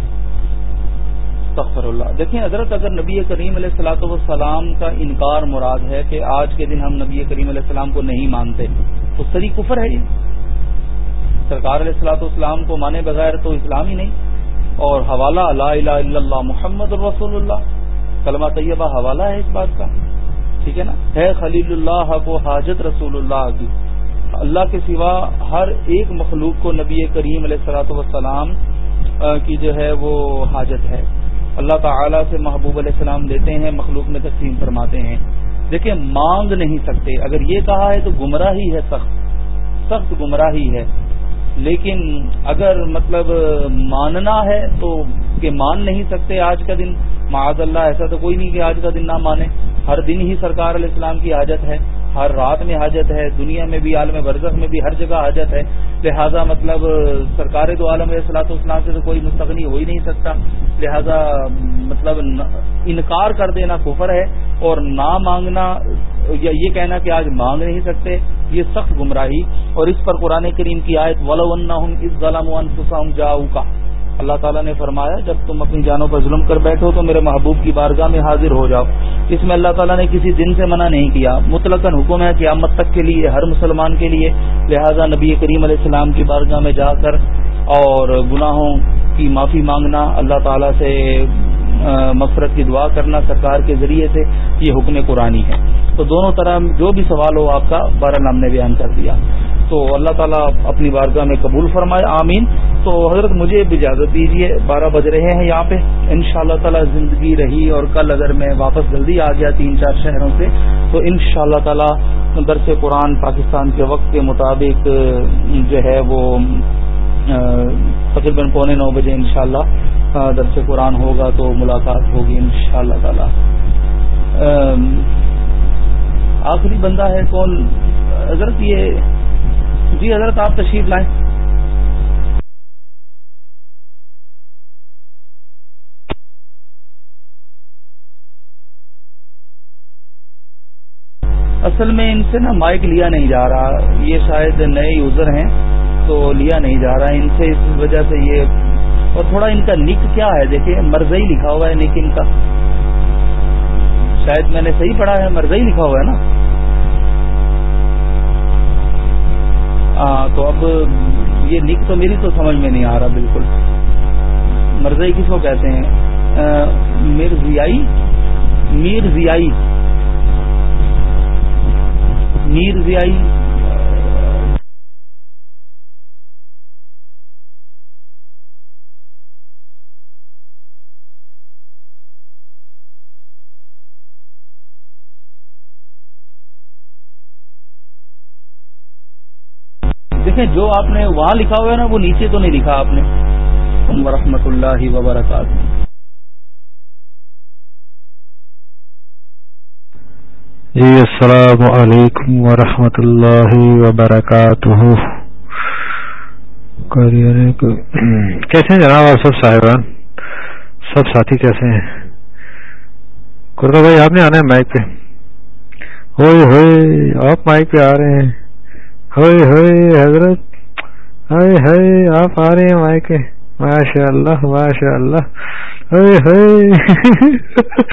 تخر اللہ۔ دیکھیں، حضرت اگر نبی کریم علیہ السلاۃ والسلام کا انکار مراد ہے کہ آج کے دن ہم نبی کریم علیہ السلام کو نہیں مانتے، تو سری کفر ہے یہ۔ سرکار علیہ السلاۃ والسلام کو مانے بغیر تو اسلام ہی نہیں۔ اور حوالہ لا الہ الا اللہ محمد الرسول اللہ، کلمہ طیبہ حوالہ ہے اس بات کا۔ ٹھیک ہے نا؟ ہے خلیل اللہ کو حاجت رسول اللہ کی۔ اللہ کے سوا ہر ایک مخلوق کو نبی کریم علیہ السلاۃ وسلام کی جو ہے وہ حاجت ہے۔ اللہ تعالیٰ سے محبوب علیہ السلام دیتے ہیں، مخلوق میں تقسیم فرماتے ہیں۔ دیکھیں، مانگ نہیں سکتے۔ اگر یہ کہا ہے تو گمراہی ہے، سخت۔ سخت گمراہی ہے۔ لیکن اگر مطلب ماننا ہے تو کہ مان نہیں سکتے آج کا دن، معاذ اللہ، ایسا تو کوئی نہیں کہ آج کا دن نہ مانے۔ ہر دن ہی سرکار علیہ السلام کی حاجت ہے، ہر رات میں حاجت ہے، دنیا میں بھی، عالم برزخ میں بھی ہر جگہ حاجت ہے۔ لہذا مطلب سرکار تو عالم صلاح اسلام سے تو کوئی مستغنی ہو ہی نہیں سکتا۔ لہذا مطلب انکار کر دینا کفر ہے اور نہ مانگنا، یا یہ کہنا کہ آج مانگ نہیں سکتے، یہ سخت گمراہی۔ اور اس پر قرآن کریم کی آیت اس ظلم جاؤ کا اللہ تعالیٰ نے فرمایا، جب تم اپنی جانوں پر ظلم کر بیٹھو تو میرے محبوب کی بارگاہ میں حاضر ہو جاؤ۔ اس میں اللہ تعالیٰ نے کسی دن سے منع نہیں کیا۔ مطلق حکم ہے قیامت تک کے لیے، ہر مسلمان کے لیے۔ لہذا نبی کریم علیہ السلام کی بارگاہ میں جا کر اور گناہوں کی معافی مانگنا، اللہ تعالیٰ سے مفرت کی دعا کرنا سرکار کے ذریعے سے، یہ حکم قرآن ہے۔ تو دونوں طرح جو بھی سوال ہو آپ کا بارہ نام نے بیان کر دیا۔ تو اللہ تعالیٰ اپنی بارگاہ میں قبول فرمائے، آمین۔ تو حضرت مجھے اجازت دیجیے بارہ بج رہے ہیں یہاں پہ۔ ان شاء اللہ تعالیٰ زندگی رہی اور کل اگر میں واپس جلدی آ گیا تین چار شہروں سے، تو ان شاء اللہ تعالیٰ درس قرآن پاکستان کے وقت کے مطابق جو ہے وہ تقریباً پونے نو بجے ان شاء اللہ درس قرآن ہوگا تو ملاقات ہوگی ان شاء اللہ تعالی آخری بندہ ہے کون؟ حضرت یہ جی حضرت آپ تشریف لائیں۔ اصل میں ان سے نا مائک لیا نہیں جا رہا۔ یہ شاید نئے یوزر ہیں، تو لیا نہیں جا رہا۔ ان سے اس وجہ سے یہ اور تھوڑا ان کا نک کیا ہے، دیکھیں، مرضی لکھا ہوا ہے نک ان کا۔ شاید میں نے صحیح پڑھا ہے، مرضی لکھا ہوا ہے نا۔ تو اب یہ نک تو میری تو سمجھ میں نہیں آ رہا بالکل۔ مرضی کس کو کہتے ہیں؟ میر میرزیائی میرزیائی میر دیکھیں، جو آپ نے وہاں لکھا ہوا ہے نا، وہ نیچے تو نہیں لکھا آپ نے۔ ورحمۃ اللہ وبرکاتہ۔ جی السلام علیکم ورحمۃ اللہ وبرکاتہ۔ کیسے ہیں جناب آپ سب صاحبان؟ سب ساتھی کیسے ہیں؟ کرتا بھائی، آپ نے آنا ہے مائک پہ۔ ہوئے ہوئے، آپ مائک پہ آ رہے ہیں۔ ہوئے ہوئے حضرت، ہائے ہائے، آپ آ رہے ہیں مائکے۔ ماشاء اللہ ماشاء اللہ ہوئے ہوئے